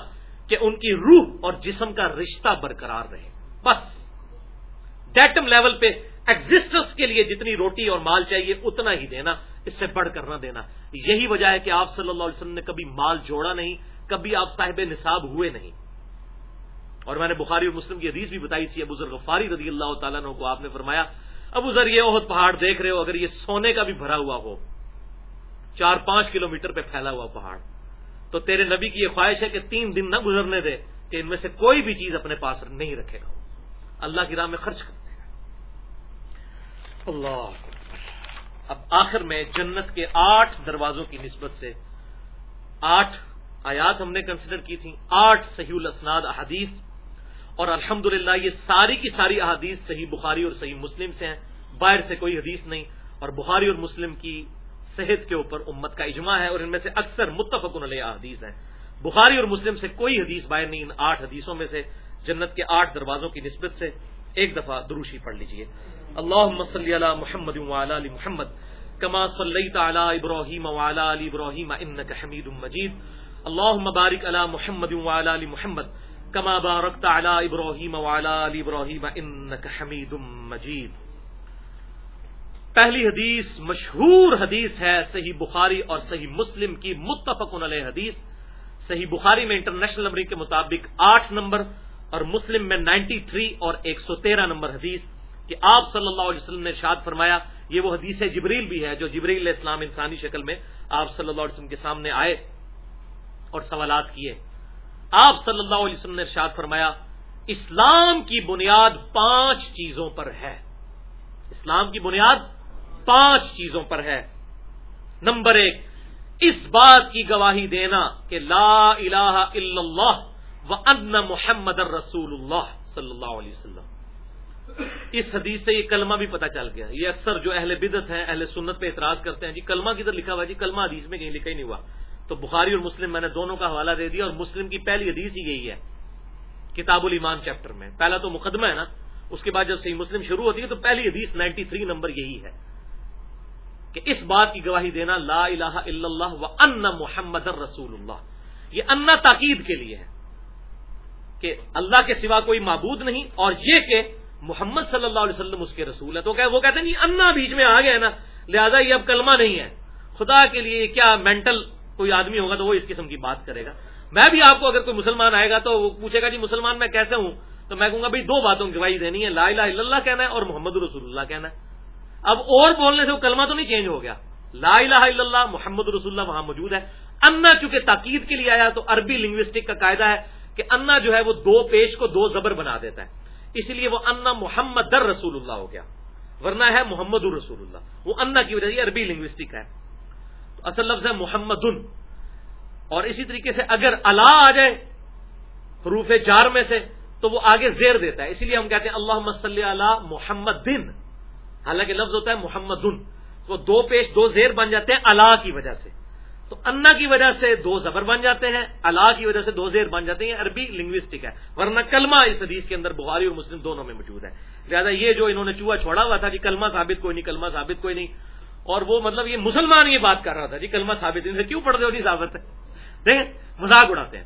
کہ ان کی روح اور جسم کا رشتہ برقرار رہے۔ بس۔ ڈیٹم لیول پہ ایگزٹنس کے لیے جتنی روٹی اور مال چاہیے اتنا ہی دینا، اس سے بڑھ کر نہ دینا۔ یہی وجہ ہے کہ آپ صلی اللہ علیہ وسلم نے کبھی مال جوڑا نہیں، کبھی آپ صاحب نصاب ہوئے نہیں۔ اور میں نے بخاری اور مسلم کی حدیث بھی بتائی تھی، ابو ذر غفاری رضی اللہ تعالیٰ کو آپ نے فرمایا، ابو ذر یہ بہت پہاڑ دیکھ رہے ہو، اگر یہ سونے کا بھی بھرا ہوا ہو، چار پانچ کلو میٹر پہ پھیلا ہوا پہاڑ، تو تیرے نبی کی یہ خواہش ہے کہ تین دن نہ گزرنے دے کہ ان میں سے کوئی بھی چیز اپنے پاس نہیں رکھے گا۔ اللہ کی راہ میں خرچ کر دے گا۔ اللہ۔ اب آخر میں جنت کے آٹھ دروازوں کی نسبت سے آٹھ آیات ہم نے کنسیڈر کی تھیں، آٹھ صحیح الاسناد، احادیث اور الحمد یہ ساری کی ساری احادیث صحیح بخاری اور صحیح مسلم سے ہیں۔ باہر سے کوئی حدیث نہیں۔ اور بخاری اور مسلم کی صحت کے اوپر امت کا اجماع ہے اور ان میں سے اکثر متفق علیہ حدیث ہیں۔ بخاری اور مسلم سے کوئی حدیث باہر نہیں، ان آٹھ حدیثوں میں سے جنت کے آٹھ دروازوں کی نسبت سے ایک دفعہ دروشی پڑھ لیجیے۔ اللہ صلی علی محمد علی محمد کما صلی تعلی ابراہیم وعلا علی ابراہیم انک حمید مجید۔ اللہ مبارک علی محمد وعلا علی محمد کما بارکت علی ابراہیم وعلا علی ابراہیم انک حمید مجید پہلی حدیث مشہور حدیث ہے صحیح بخاری اور صحیح مسلم کی متفق علیہ حدیث. صحیح بخاری میں انٹرنیشنل نمبر کے مطابق آٹھ نمبر اور مسلم میں نائنٹی تھری اور ایک سو تیرہ نمبر حدیث کہ آپ صلی اللہ علیہ وسلم نے شاد فرمایا، یہ وہ حدیث جبریل بھی ہے جو جبریل علیہ السلام انسانی شکل میں آپ صلی اللہ علیہ وسلم کے سامنے آئے اور سوالات کیے۔ آپ صلی اللہ علیہ وسلم نے ارشاد فرمایا، اسلام کی بنیاد پانچ چیزوں پر ہے۔ اسلام کی بنیاد پانچ چیزوں پر ہے۔ نمبر ایک، اس بات کی گواہی دینا کہ لا الہ الا اللہ و ان محمد الرسول اللہ صلی اللہ علیہ وسلم۔ اس حدیث سے یہ کلمہ بھی پتہ چل گیا۔ یہ اکثر جو اہل بدت ہیں، اہل سنت پہ اعتراض کرتے ہیں جی کلمہ کدھر لکھا ہوا جی کلمہ حدیث میں کہیں لکھا ہی نہیں ہوا۔ تو بخاری اور مسلم میں نے دونوں کا حوالہ دے دیا اور مسلم کی پہلی حدیث ہی یہی ہے، کتاب الایمان چیپٹر میں۔ پہلا تو مقدمہ ہے نا، اس کے بعد جب صحیح مسلم شروع ہوتی ہے تو پہلی حدیث نائنٹی تھری نمبر یہی ہے کہ اس بات کی گواہی دینا لا الہ الا اللہ و ان محمد رسول اللہ۔ یہ انا تاکید کے لیے ہے کہ اللہ کے سوا کوئی معبود نہیں اور یہ کہ محمد صلی اللہ علیہ وسلم اس کے رسول ہے تو وہ کہتے ہیں جی، انا بیچ میں آ گیا نا، لہذا یہ اب کلمہ نہیں ہے۔ خدا کے لیے کیا مینٹل کوئی آدمی ہوگا تو وہ اس قسم کی بات کرے گا۔ میں بھی آپ کو اگر کوئی مسلمان آئے گا تو وہ پوچھے گا جی مسلمان میں کیسے ہوں؟ تو میں کہوں گا بھائی دو باتوں کی گواہی دینی ہے۔ لا الہ الا اللہ کہنا ہے اور محمد رسول اللہ کہنا ہے۔ اب اور بولنے سے وہ کلمہ تو نہیں چینج ہو گیا۔ لا الہ الا اللہ، محمد رسول اللہ وہاں موجود ہے۔ انا چونکہ تاکید کے لیے آیا تو عربی لنگوسٹک کا قاعدہ ہے کہ انا جو ہے وہ دو پیش کو دو زبر بنا دیتا ہے۔ اس لیے وہ انا محمد در رسول اللہ ہو گیا۔ ورنہ ہے محمد الرسول اللہ۔ وہ انا کی وجہ سے عربی لنگوسٹک ہے۔ اصل لفظ ہے محمد اور اسی طریقے سے اگر اللہ آ جائے حروف چار میں سے، تو وہ آگے زیر دیتا ہے۔ اسی لیے ہم کہتے ہیں اللہ مسلی اللہ محمد دن حالانکہ لفظ ہوتا ہے محمد وہ دو پیش دو زیر بن جاتے ہیں اللہ کی وجہ سے۔ تو انا کی وجہ سے دو زبر بن جاتے ہیں، اللہ کی وجہ سے دو زیر بن جاتے ہیں عربی لنگوسٹک ہے۔ ورنہ کلمہ اس حدیث کے اندر بخاری اور مسلم دونوں میں موجود ہے۔ لہٰذا یہ جو انہوں نے چوہا چھوڑا ہوا تھا جی کلمہ ثابت کوئی نہیں، کلمہ ثابت کوئی نہیں۔ اور وہ مطلب یہ مسلمان یہ بات کر رہا تھا جی کلمہ ثابت ان سے کیوں پڑھتے ہو؟ نہیں ثابت ہے۔ دیکھیں، مذاق اڑاتے ہیں۔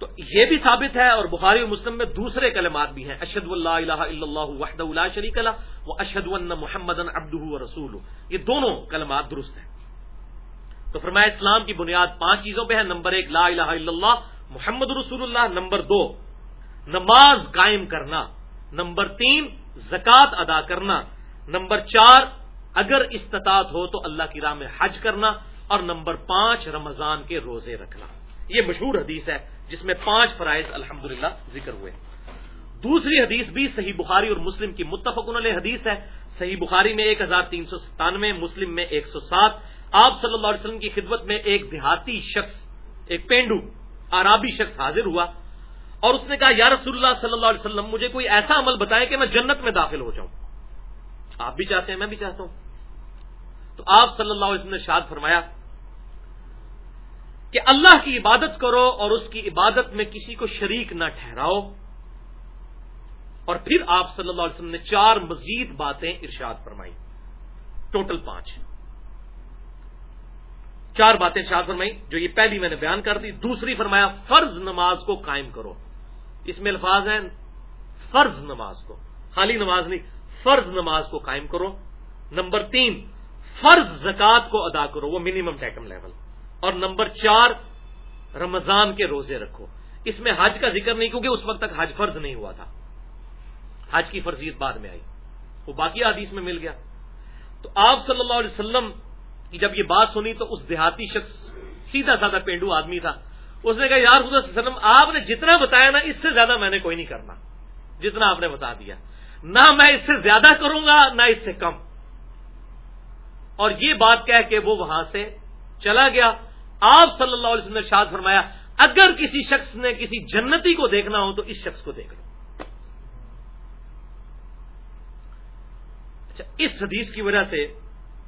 تو یہ بھی ثابت ہے اور بخاری اور مسلم میں دوسرے کلمات بھی ہیں۔ اشد اللہ الہ الا اللہ وحد اللہ شریک اللہ وہ اشد محمد ابدہ رسول یہ دونوں کلمات درست ہیں۔ تو فرمایا اسلام کی بنیاد پانچ چیزوں پہ ہے۔ نمبر ایک، لا الہ الا اللہ، محمد رسول اللہ۔ نمبر دو، نماز قائم کرنا۔ نمبر تین، زکوٰۃ ادا کرنا۔ نمبر چار اگر استطاعت ہو تو اللہ کی راہ میں حج کرنا اور نمبر پانچ رمضان کے روزے رکھنا۔ یہ مشہور حدیث ہے جس میں پانچ فرائض الحمد ذکر ہوئے۔ دوسری حدیث بھی صحیح بخاری اور مسلم کی متفق علیہ حدیث ہے۔ صحیح بخاری میں ایک ہزار تین سو ستانوے، مسلم میں ایک سو سات۔ آپ صلی اللہ علیہ وسلم کی خدمت میں ایک دیہاتی شخص، ایک پینڈو عرابی شخص حاضر ہوا اور اس نے کہا، یا رسول اللہ صلی اللہ علیہ وسلم، مجھے کوئی ایسا عمل بتائے کہ میں جنت میں داخل ہو جاؤں۔ آپ بھی چاہتے ہیں، میں بھی چاہتا ہوں۔ تو آپ صلی اللہ علیہ وسلم نے شاد فرمایا کہ اللہ کی عبادت کرو اور اس کی عبادت میں کسی کو شریک نہ ٹھہراؤ۔ اور پھر آپ صلی اللہ علیہ وسلم نے چار مزید باتیں ارشاد فرمائی ٹوٹل پانچ۔ چار باتیں شاد فرمائی جو یہ پہلی میں نے بیان کر دی۔ دوسری فرمایا، فرض نماز کو قائم کرو۔ اس میں الفاظ ہیں، فرض نماز کو۔ خالی نماز نہیں فرض نماز کو قائم کرو۔ نمبر تین، فرض زکات کو ادا کرو، وہ منیمم ٹیکم لیول اور نمبر چار، رمضان کے روزے رکھو۔ اس میں حج کا ذکر نہیں، کیونکہ اس وقت تک حج فرض نہیں ہوا تھا۔ حج کی فرضیت بعد میں آئی۔ وہ باقی حدیث میں مل گیا۔ تو آپ صلی اللہ علیہ وسلم کہ جب یہ بات سنی تو اس دیہاتی شخص، سیدھا سادہ پینڈو آدمی تھا۔ اس نے کہا، یار خدا وسلم آپ نے جتنا بتایا نا، اس سے زیادہ میں نے کوئی نہیں کرنا۔ جتنا آپ نے بتا دیا۔ نہ میں اس سے زیادہ کروں گا، نہ اس سے کم۔ اور یہ بات کہہ کہ وہ وہاں سے چلا گیا۔ آپ صلی اللہ علیہ وسلم نے شاد فرمایا، اگر کسی شخص نے کسی جنتی کو دیکھنا ہو تو اس شخص کو دیکھ لو۔ اچھا اس حدیث کی وجہ سے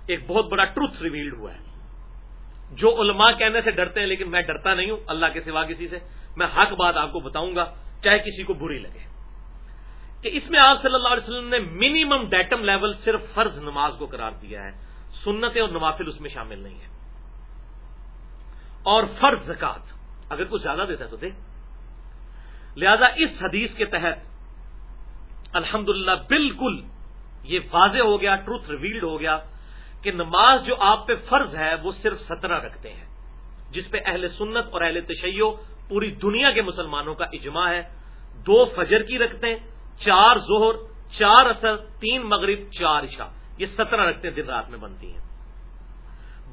ایک بہت بڑا ٹروتھ ریویلڈ ہوا ہے۔ جو علماء کہنے سے ڈرتے ہیں، لیکن میں ڈرتا نہیں ہوں، اللہ کے سوا کسی سے۔ میں حق بات آپ کو بتاؤں گا، چاہے کسی کو بری لگے۔ کہ اس میں آپ صلی اللہ علیہ وسلم نے منیمم ڈیٹم لیول صرف فرض نماز کو قرار دیا ہے۔ سنتیں اور نوافل اس میں شامل نہیں ہے اور فرض زکات اگر کچھ زیادہ دیتا ہے تو دے۔ لہذا اس حدیث کے تحت الحمد بالکل یہ واضح ہو گیا ٹروتھ ریویلڈ ہو گیا کہ نماز جو آپ پہ فرض ہے وہ صرف سترہ رکھتے ہیں، جس پہ اہل سنت اور اہل تشیع پوری دنیا کے مسلمانوں کا اجماع ہے۔ دو فجر کی رکھتے ہیں چار زہر چار اثر تین مغرب، چار عشاء۔ یہ سترہ رکھتے دن رات میں بنتی ہیں۔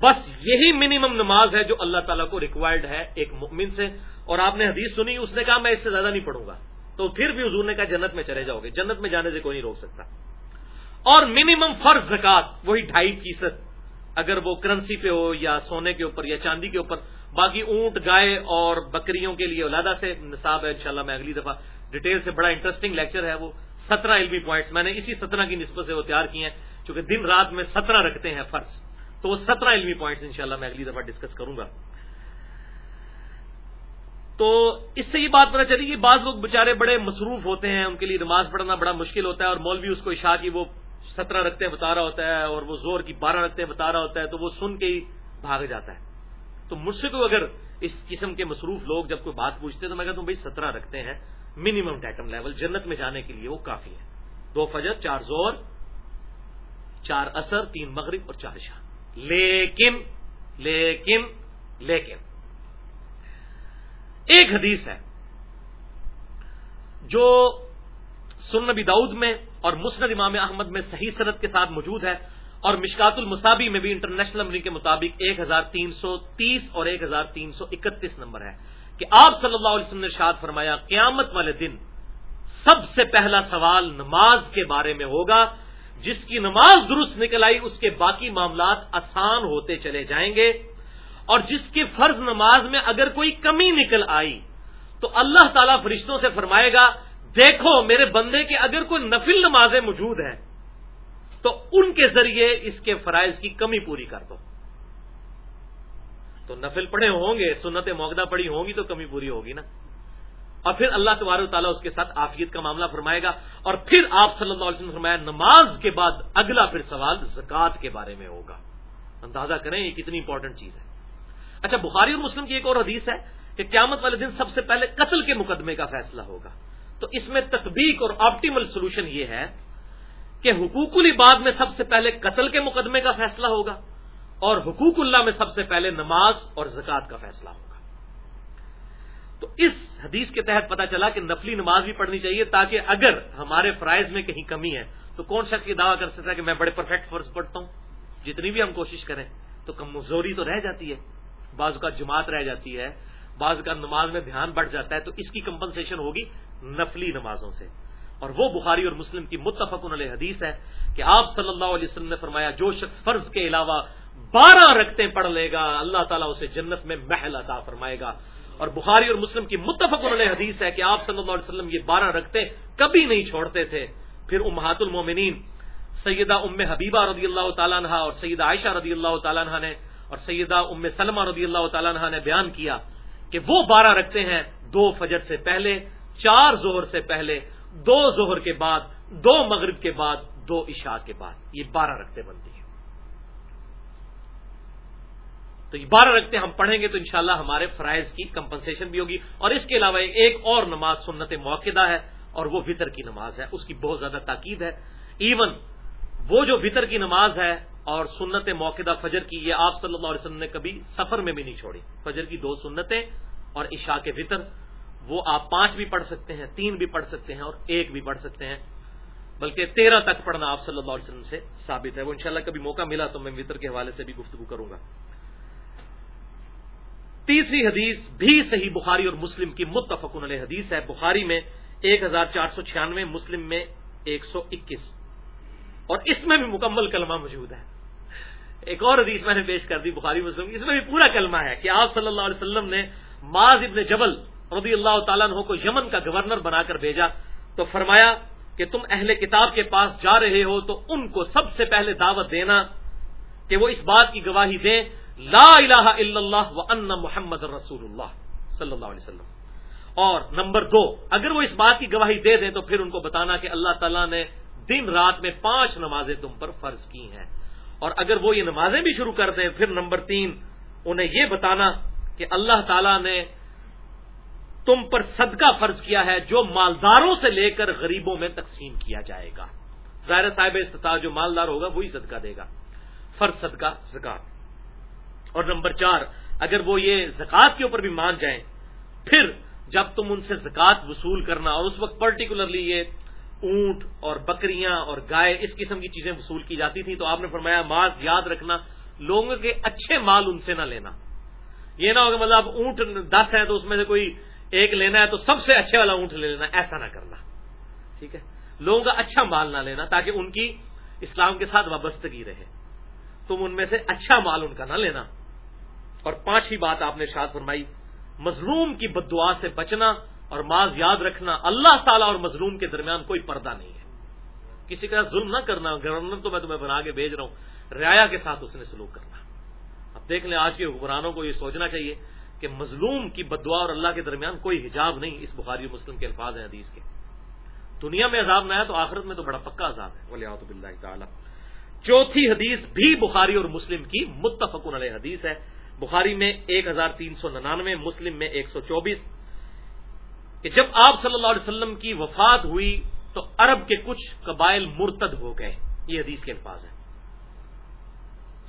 بس یہی منیمم نماز ہے جو اللہ تعالیٰ کو ریکوائرڈ ہے ایک مؤمن سے۔ اور آپ نے حدیث سنی، اس نے کہا، میں اس سے زیادہ نہیں پڑھوں گا۔ تو پھر بھی حضور نے کہا، جنت میں چلے جاؤ گے۔ جنت میں جانے سے کوئی نہیں روک سکتا۔ اور منیمم فرض زکات وہی ڈھائی فیصد۔ اگر وہ کرنسی پہ ہو یا سونے کے اوپر یا چاندی کے اوپر، باقی اونٹ، گائے اور بکریوں کے لیے اولادہ سے نصاب ہے، انشاءاللہ میں اگلی دفعہ ڈیٹیل سے بڑا انٹرسٹنگ لیکچر ہے وہ، سترہ علمی پوائنٹس میں نے اسی سترہ کی نسبت سے وہ تیار کیے ہیں، چونکہ دن رات میں سترہ رکھتے ہیں فرض. تو وہ سترہ علمی پوائنٹس انشاءاللہ میں اگلی دفعہ ڈسکس کروں گا. تو اس سے یہ بات پتہ چلی کہ بعض لوگ بےچارے بڑے مصروف ہوتے ہیں، ان کے لیے نماز پڑھنا بڑا مشکل ہوتا ہے اور مولوی اس کو اشاع کی وہ سترہ رکھتے ہیں بتا رہا ہوتا ہے اور وہ زور کی بارہ رکھتے ہیں بتا رہا ہوتا ہے، تو وہ سن کے ہی بھاگ جاتا ہے. تو مجھ سے تو اگر اس قسم کے مصروف لوگ جب کوئی بات پوچھتے تو میں کہتا ہوں بھائی سترہ رکھتے ہیں منیمم ڈیٹم لیول جنت میں جانے کے لیے وہ کافی ہے۔ دو فجر، چار زور چار اثر تین مغرب اور چار شاہ لیکن لیکن لیکن، ایک حدیث ہے جو سن نبی داؤد میں اور مسند امام احمد میں صحیح صنعت کے ساتھ موجود ہے اور مشکات المصابی میں بھی انٹرنیشنل امریک کے مطابق ایک ہزار تین سو تیس اور ایک ہزار تین سو اکتیس نمبر ہے۔ کہ آپ صلی اللہ علیہ وسلم نے شاد فرمایا، قیامت والے دن سب سے پہلا سوال نماز کے بارے میں ہوگا۔ جس کی نماز درست نکل آئی، اس کے باقی معاملات آسان ہوتے چلے جائیں گے۔ اور جس کی فرض نماز میں اگر کوئی کمی نکل آئی، تو اللہ تعالیٰ فرشتوں سے فرمائے گا، دیکھو میرے بندے کے اگر کوئی نفل نمازیں موجود ہیں، تو ان کے ذریعے اس کے فرائض کی کمی پوری کر دو۔ تو نفل پڑھے ہوں گے، سنت موقع پڑی ہوں گی تو کمی پوری ہوگی نا۔ اور پھر اللہ تبار تعالیٰ اس کے ساتھ آفیت کا معاملہ فرمائے گا۔ اور پھر آپ صلی اللہ علیہ وسلم فرمایا، نماز کے بعد اگلا پھر سوال زکوٰۃ کے بارے میں ہوگا۔ اندازہ کریں یہ کتنی امپورٹنٹ چیز ہے۔ اچھا بخاری اور مسلم کی ایک اور حدیث ہے کہ قیامت والے دن سب سے پہلے قتل کے مقدمے کا فیصلہ ہوگا۔ تو اس میں تطبیق اور آپٹیمل سولوشن یہ ہے کہ حقوق العباد میں سب سے پہلے قتل کے مقدمے کا فیصلہ ہوگا۔ اور حقوق اللہ میں سب سے پہلے نماز اور زکوٰۃ کا فیصلہ ہوگا۔ تو اس حدیث کے تحت پتا چلا کہ نفلی نماز بھی پڑھنی چاہیے تاکہ اگر ہمارے فرائض میں کہیں کمی ہے تو کون شخص یہ دعویٰ کر سکتا ہے کہ میں بڑے پرفیکٹ فرض پڑھتا ہوں؟ جتنی بھی ہم کوشش کریں، تو کمزوری تو رہ جاتی ہے۔ بعض کا جماعت رہ جاتی ہے، بعض کا نماز میں دھیان بڑھ جاتا ہے، تو اس کی کمپنسیشن ہوگی نفلی نمازوں سے۔ اور وہ بخاری اور مسلم کی متفق علیہ حدیث ہے کہ آپ صلی اللہ علیہ وسلم نے فرمایا، جو شخص فرض کے علاوہ بارہ رکھتے پڑھ لے گا۔ اللہ تعالیٰ اسے جنت میں محل عطا فرمائے گا۔ اور بخاری اور مسلم کی متفق علیہ حدیث ہے کہ آپ صلی اللہ علیہ وسلم یہ بارہ رکھتے کبھی نہیں چھوڑتے تھے۔ پھر امہات المومنین، سیدہ ام حبیبہ رضی اللہ تعالیٰ عنہ اور سیدہ عائشہ رضی اللہ تعالیٰ عنہ نے اور سیدہ ام سلمہ رضی اللہ تعالیٰ عنہ نے بیان کیا کہ وہ بارہ رکھتے ہیں دو فجر سے پہلے، چار زہر سے پہلے، دو زہر کے بعد، دو مغرب کے بعد، دو عشاء کے بعد۔ یہ بارہ رکھتے بنتی ہیں تو یہ بارہ رکھتے ہم پڑھیں گے تو انشاءاللہ ہمارے فرائض کی کمپنسیشن بھی ہوگی۔ اور اس کے علاوہ ایک اور نماز سنت موقع ہے اور وہ وطر کی نماز ہے۔ اس کی بہت زیادہ تاکید ہے۔ ایون وہ جو وطر کی نماز ہے اور سنت موقع فجر کی، یہ آپ صلی اللہ علیہ وسلم نے کبھی سفر میں بھی نہیں چھوڑی۔ فجر کی دو سنتیں اور عشاء کے وطر وہ آپ پانچ بھی پڑھ سکتے ہیں، تین بھی پڑھ سکتے ہیں اور ایک بھی پڑھ سکتے ہیں۔ بلکہ تیرہ تک پڑھنا آپ صلی اللہ علیہ وسلم سے ثابت ہے۔ وہ انشاءاللہ کبھی موقع ملا تو میں وطر کے حوالے سے بھی گفتگو کروں گا۔ تیسری حدیث بھی صحیح بخاری اور مسلم کی متفق علیہ حدیث ہے۔ بخاری میں ایک ہزار چار سو چھیانوے، مسلم میں ایک سو اکیس۔ اور اس میں بھی مکمل کلمہ موجود ہے۔ ایک اور حدیث میں نے پیش کر دی، بخاری مسلم اس میں بھی پورا کلمہ ہے کہ آپ صلی اللہ علیہ وسلم نے معاذ ابن جبل رضی اللہ تعالیٰ عنہ کو یمن کا گورنر بنا کر بھیجا تو فرمایا کہ تم اہل کتاب کے پاس جا رہے ہو تو ان کو سب سے پہلے دعوت دینا کہ وہ اس بات کی گواہی دیں لا الہ الا اللہ و ان محمد رسول اللہ صلی اللہ علیہ وسلم۔ اور نمبر دو، اگر وہ اس بات کی گواہی دے دیں تو پھر ان کو بتانا کہ اللہ تعالیٰ نے دن رات میں پانچ نمازیں تم پر فرض کی ہیں۔ اور اگر وہ یہ نمازیں بھی شروع کر دیں، پھر نمبر تین، انہیں یہ بتانا کہ اللہ تعالیٰ نے تم پر صدقہ فرض کیا ہے جو مالداروں سے لے کر غریبوں میں تقسیم کیا جائے گا۔ ظاہر صاحب استطاع جو مالدار ہوگا وہی صدقہ دے گا۔ فرض صدقہ زکات اور نمبر چار، اگر وہ یہ زکات کے اوپر بھی مان جائیں، پھر جب تم ان سے زکات وصول کرنا اور اس وقت پرٹیکولرلی یہ اونٹ اور بکریاں اور گائے، اس قسم کی چیزیں وصول کی جاتی تھیں، تو آپ نے فرمایا ماض یاد رکھنا، لوگوں کے اچھے مال ان سے نہ لینا۔ یہ نہ ہوگا مطلب اونٹ دس ہے تو اس میں سے کوئی ایک لینا ہے تو سب سے اچھے والا اونٹ لے لینا، ایسا نہ کرنا۔ ٹھیک ہے؟ لوگوں کا اچھا مال نہ لینا تاکہ ان کی اسلام کے ساتھ وابستگی رہے۔ تم ان میں سے اچھا مال ان کا نہ لینا۔ اور پانچویں بات آپ نے شاد فرمائی مظلوم کی بدعا سے بچنا اور ماض یاد رکھنا اللہ تعالیٰ اور مظلوم کے درمیان کوئی پردہ نہیں ہے۔ کسی کا ظلم نہ کرنا گورنر تو میں تمہیں بنا کے بھیج رہا ہوں رعایا کے ساتھ اس نے سلوک کرنا۔ اب دیکھ لیں آج کے حکمرانوں کو یہ سوچنا چاہیے کہ مظلوم کی بدعا اور اللہ کے درمیان کوئی حجاب نہیں اس بخاری مسلم کے الفاظ ہیں حدیث کے۔ دنیا میں عذاب نہ ہے تو آخرت میں تو بڑا پکا عذاب ہے۔ ولی بلّہ تعالیٰ۔ چوتھی حدیث بھی بخاری اور مسلم کی متفق علیہ حدیث ہے۔ بخاری میں ایک ہزار تین سو ننانوے، مسلم میں ایک سو چوبیس۔ کہ جب آپ صلی اللہ علیہ وسلم کی وفات ہوئی تو عرب کے کچھ قبائل مرتد ہو گئے۔ یہ حدیث کے الفاظ ہیں۔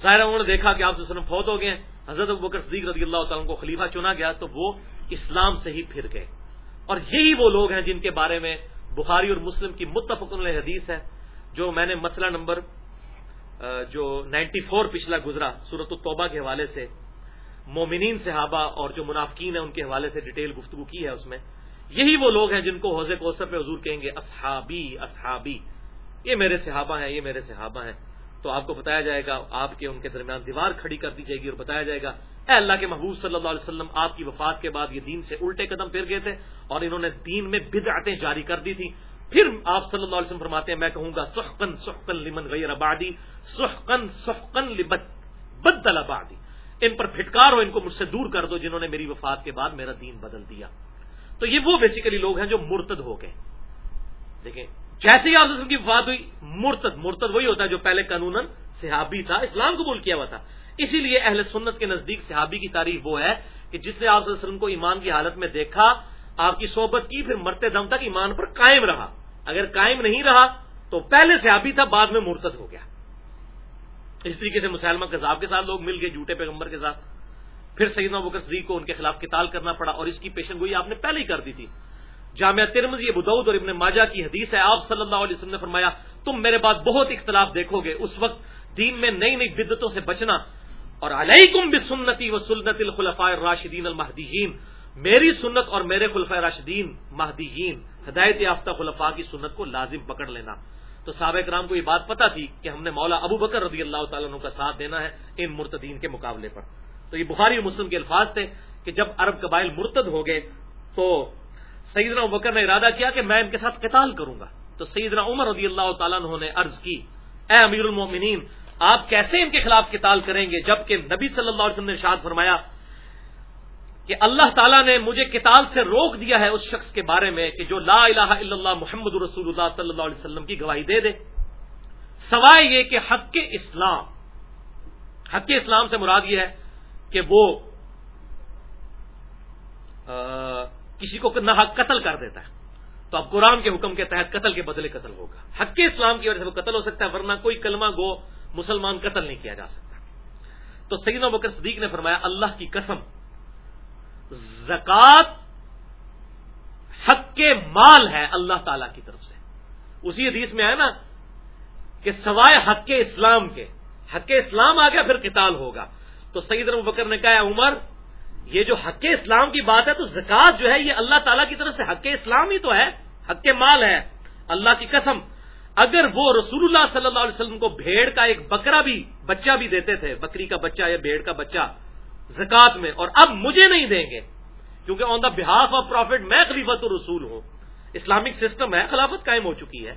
ظاہر انہوں نے دیکھا کہ آپ وسلم فوت ہو گئے۔ حضرت بکر صدیق رضی اللہ تعالیٰ کو خلیفہ چنا گیا تو وہ اسلام سے ہی پھر گئے۔ اور یہی وہ لوگ ہیں جن کے بارے میں بخاری اور مسلم کی متفق حدیث ہے، جو میں نے مسئلہ نمبر جو نائنٹی فور پچھلا گزرا صورت الطبہ کے حوالے سے۔ مومنین صحابہ اور جو منافقین ہیں ان کے حوالے سے ڈیٹیل گفتگو کی ہے اس میں۔ یہی وہ لوگ ہیں جن کو حوض کوثر پہ حضور کہیں گے، اصحابی اصحابی۔ یہ میرے صحابہ ہیں، یہ میرے صحابہ ہیں۔ تو آپ کو بتایا جائے گا، آپ کے ان کے درمیان دیوار کھڑی کر دی جائے گی اور بتایا جائے گا، اے اللہ کے محبوب صلی اللہ علیہ وسلم، آپ کی وفات کے بعد یہ دین سے الٹے قدم پھر گئے تھے اور انہوں نے دین میں بدعتیں جاری کر دی تھی پھر آپ صلی اللہ علیہ وسلم فرماتے ہیں، میں کہوں گا سحقن سحقن لمن غیر آبادی سحقن سحقن بدل آبادی ان پر پھٹکار ہو، ان کو مجھ سے دور کر دو جنہوں نے میری وفات کے بعد میرا دین بدل دیا۔ تو یہ وہ بیسیکلی لوگ ہیں جو مرتد ہو گئے۔ دیکھیں، جیسے ہی آپ کی وفات ہوئی، مرتد مرتد وہی ہوتا ہے جو پہلے قانون صحابی تھا، اسلام قبول کیا ہوا تھا۔ اسی لیے اہل سنت کے نزدیک صحابی کی تعریف وہ ہے کہ جس نے آپ وسلم کو ایمان کی حالت میں دیکھا، آپ کی صحبت کی، پھر مرتے دم تک ایمان پر قائم رہا۔ اگر قائم نہیں رہا، تو پہلے صحابی تھا، بعد میں مرتد ہو گیا۔ اس طریقے سے مسلمہ کذاب کے ساتھ لوگ مل گئے جھوٹے پیغمبر کے ساتھ۔ پھر سیدنا بکر صدیق کو ان کے خلاف قتال کرنا پڑا اور اس کی پیشن گوئی آپ نے پہلے ہی کر دی تھی۔ جامعہ ترمزی ابود اور ابن ماجہ کی حدیث ہے، آپ صلی اللہ علیہ وسلم نے فرمایا، تم میرے بعد بہت اختلاف دیکھو گے، اس وقت دین میں نئی نئی بدتوں سے بچنا۔ اور علیکم بسنتی و سنت الخلفاء راشدین المحدین میری سنت اور میرے خلفۂ راشدین مہدیین، ہدایت یافتہ خلفاء کی سنت کو لازم پکڑ لینا۔ تو صحابہ کرام کو یہ بات پتا تھی کہ ہم نے مولا ابو بکر رضی اللہ تعالیٰ عنہ کا ساتھ دینا ہے ان مرتدین کے مقابلے پر۔ تو یہ بخاری اور مسلم کے الفاظ تھے کہ جب عرب قبائل مرتد ہو گئے تو سیدنا بکر نے ارادہ کیا کہ میں ان کے ساتھ قتال کروں گا۔ تو سیدنا عمر رضی اللہ تعالیٰ عنہ نے عرض کی، اے امیر المومنین آپ کیسے ان کے خلاف قتال کریں گے؟ جبکہ نبی صلی اللہ علیہ وسلم نے ارشاد فرمایا کہ اللہ تعالیٰ نے مجھے کتاب سے روک دیا ہے اس شخص کے بارے میں کہ جو لا الہ الا اللہ محمد رسول اللہ صلی اللہ علیہ وسلم کی گواہی دے دے۔ سوائے یہ کہ حق اسلام حق اسلام سے مراد یہ ہے کہ وہ کسی کو نہ حق قتل کر دیتا ہے۔ تو اب قرآن کے حکم کے تحت قتل کے بدلے قتل ہوگا۔ حق اسلام کی وجہ سے وہ قتل ہو سکتا ہے، ورنہ کوئی کلمہ گو مسلمان قتل نہیں کیا جا سکتا۔ تو سیدنا بکر صدیق نے فرمایا، اللہ کی قسم زکات حق کے مال ہے اللہ تعالی کی طرف سے۔ اسی حدیث میں ہے نا کہ سوائے حق کے اسلام کے، حق اسلام آ گیا پھر قتال ہوگا۔ تو سعید بکر نے کہا عمر، یہ جو حق اسلام کی بات ہے تو زکات جو ہے یہ اللہ تعالیٰ کی طرف سے حق اسلام ہی تو ہے، حق مال ہے، اللہ کی قسم۔ اگر وہ رسول اللہ صلی اللہ علیہ وسلم کو بھیڑ کا ایک بکرا بھی، بچہ بھی دیتے تھے، بکری کا بچہ یا بھیڑ کا بچہ زکات میں اور اب مجھے نہیں دیں گے کیونکہ آن دا بہاف آف پروفٹ میں خلیفت رسول ہوں۔ اسلامک سسٹم ہے خلافت قائم ہو چکی ہے۔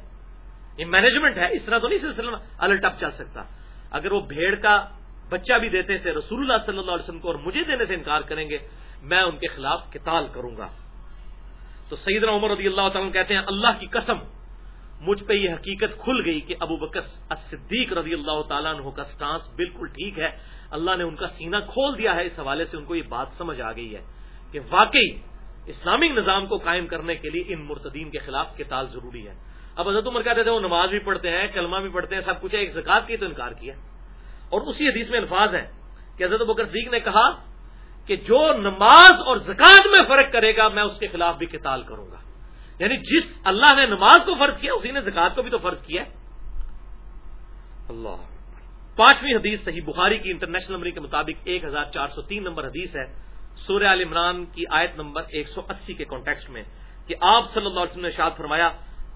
یہ مینجمنٹ ہے، اس طرح تو نہیں سلسلہ الٹ اپ چل سکتا۔ اگر وہ بھیڑ کا بچہ بھی دیتے تھے رسول اللہ صلی اللہ علیہ وسلم کو اور مجھے دینے سے انکار کریں گے، میں ان کے خلاف قتال کروں گا۔ تو سیدنا عمر رضی اللہ تعالیٰ کہتے ہیں، اللہ کی قسم، مجھ پہ یہ حقیقت کھل گئی کہ ابو بکر صدیق رضی اللہ تعالیٰ عنہ کا سٹانس بالکل ٹھیک ہے۔ اللہ نے ان کا سینہ کھول دیا ہے، اس حوالے سے ان کو یہ بات سمجھ آ گئی ہے کہ واقعی اسلامک نظام کو قائم کرنے کے لیے ان مرتدین کے خلاف قتال ضروری ہے۔ اب حضرت عمر کہتے تھے، وہ نماز بھی پڑھتے ہیں، کلمہ بھی پڑھتے ہیں، سب کچھ ہے، ایک زکات کی تو انکار کیا۔ اور اسی حدیث میں الفاظ ہیں کہ حضرت بکر صدیق نے کہا کہ جو نماز اور زکات میں فرق کرے گا، میں اس کے خلاف بھی قتال کروں گا۔ یعنی جس اللہ نے نماز کو فرض کیا، اسی نے زکات کو بھی تو فرض کیا۔ اللہ۔ پانچویں حدیث صحیح بخاری کی انٹرنیشنل نمبر کے مطابق ایک ہزار چار سو تین نمبر حدیث ہے۔ سورہ عال عمران کی آیت نمبر ایک سو اسی کے کانٹیکسٹ میں کہ آپ صلی اللہ علیہ وسلم نے شاد فرمایا،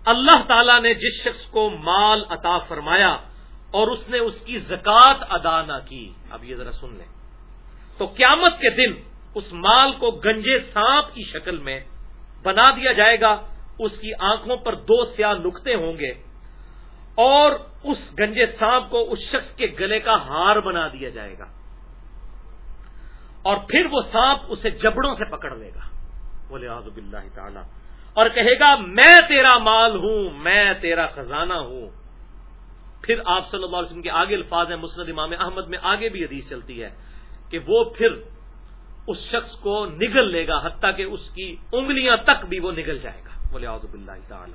اللہ تعالیٰ نے جس شخص کو مال عطا فرمایا اور اس نے اس کی زکات ادا نہ کی، اب یہ ذرا سن لیں۔ تو قیامت کے دن اس مال کو گنجے سانپ کی شکل میں بنا دیا جائے گا، اس کی آنکھوں پر دو سیاہ نقطے ہوں گے۔ اور اس گنجے سانپ کو اس شخص کے گلے کا ہار بنا دیا جائے گا۔ اور پھر وہ سانپ اسے جبڑوں سے پکڑ لے گا۔ بولے آزب اللہ تعالی اور کہے گا، میں تیرا مال ہوں، میں تیرا خزانہ ہوں۔ پھر آپ صلی اللہ علیہ وسلم کے آگے الفاظ ہیں، مسند امام احمد میں آگے بھی حدیث چلتی ہے کہ وہ پھر اس شخص کو نگل لے گا، حتیٰ کہ اس کی انگلیاں تک بھی وہ نگل جائے گا۔ بولے آزب اللہ تعالی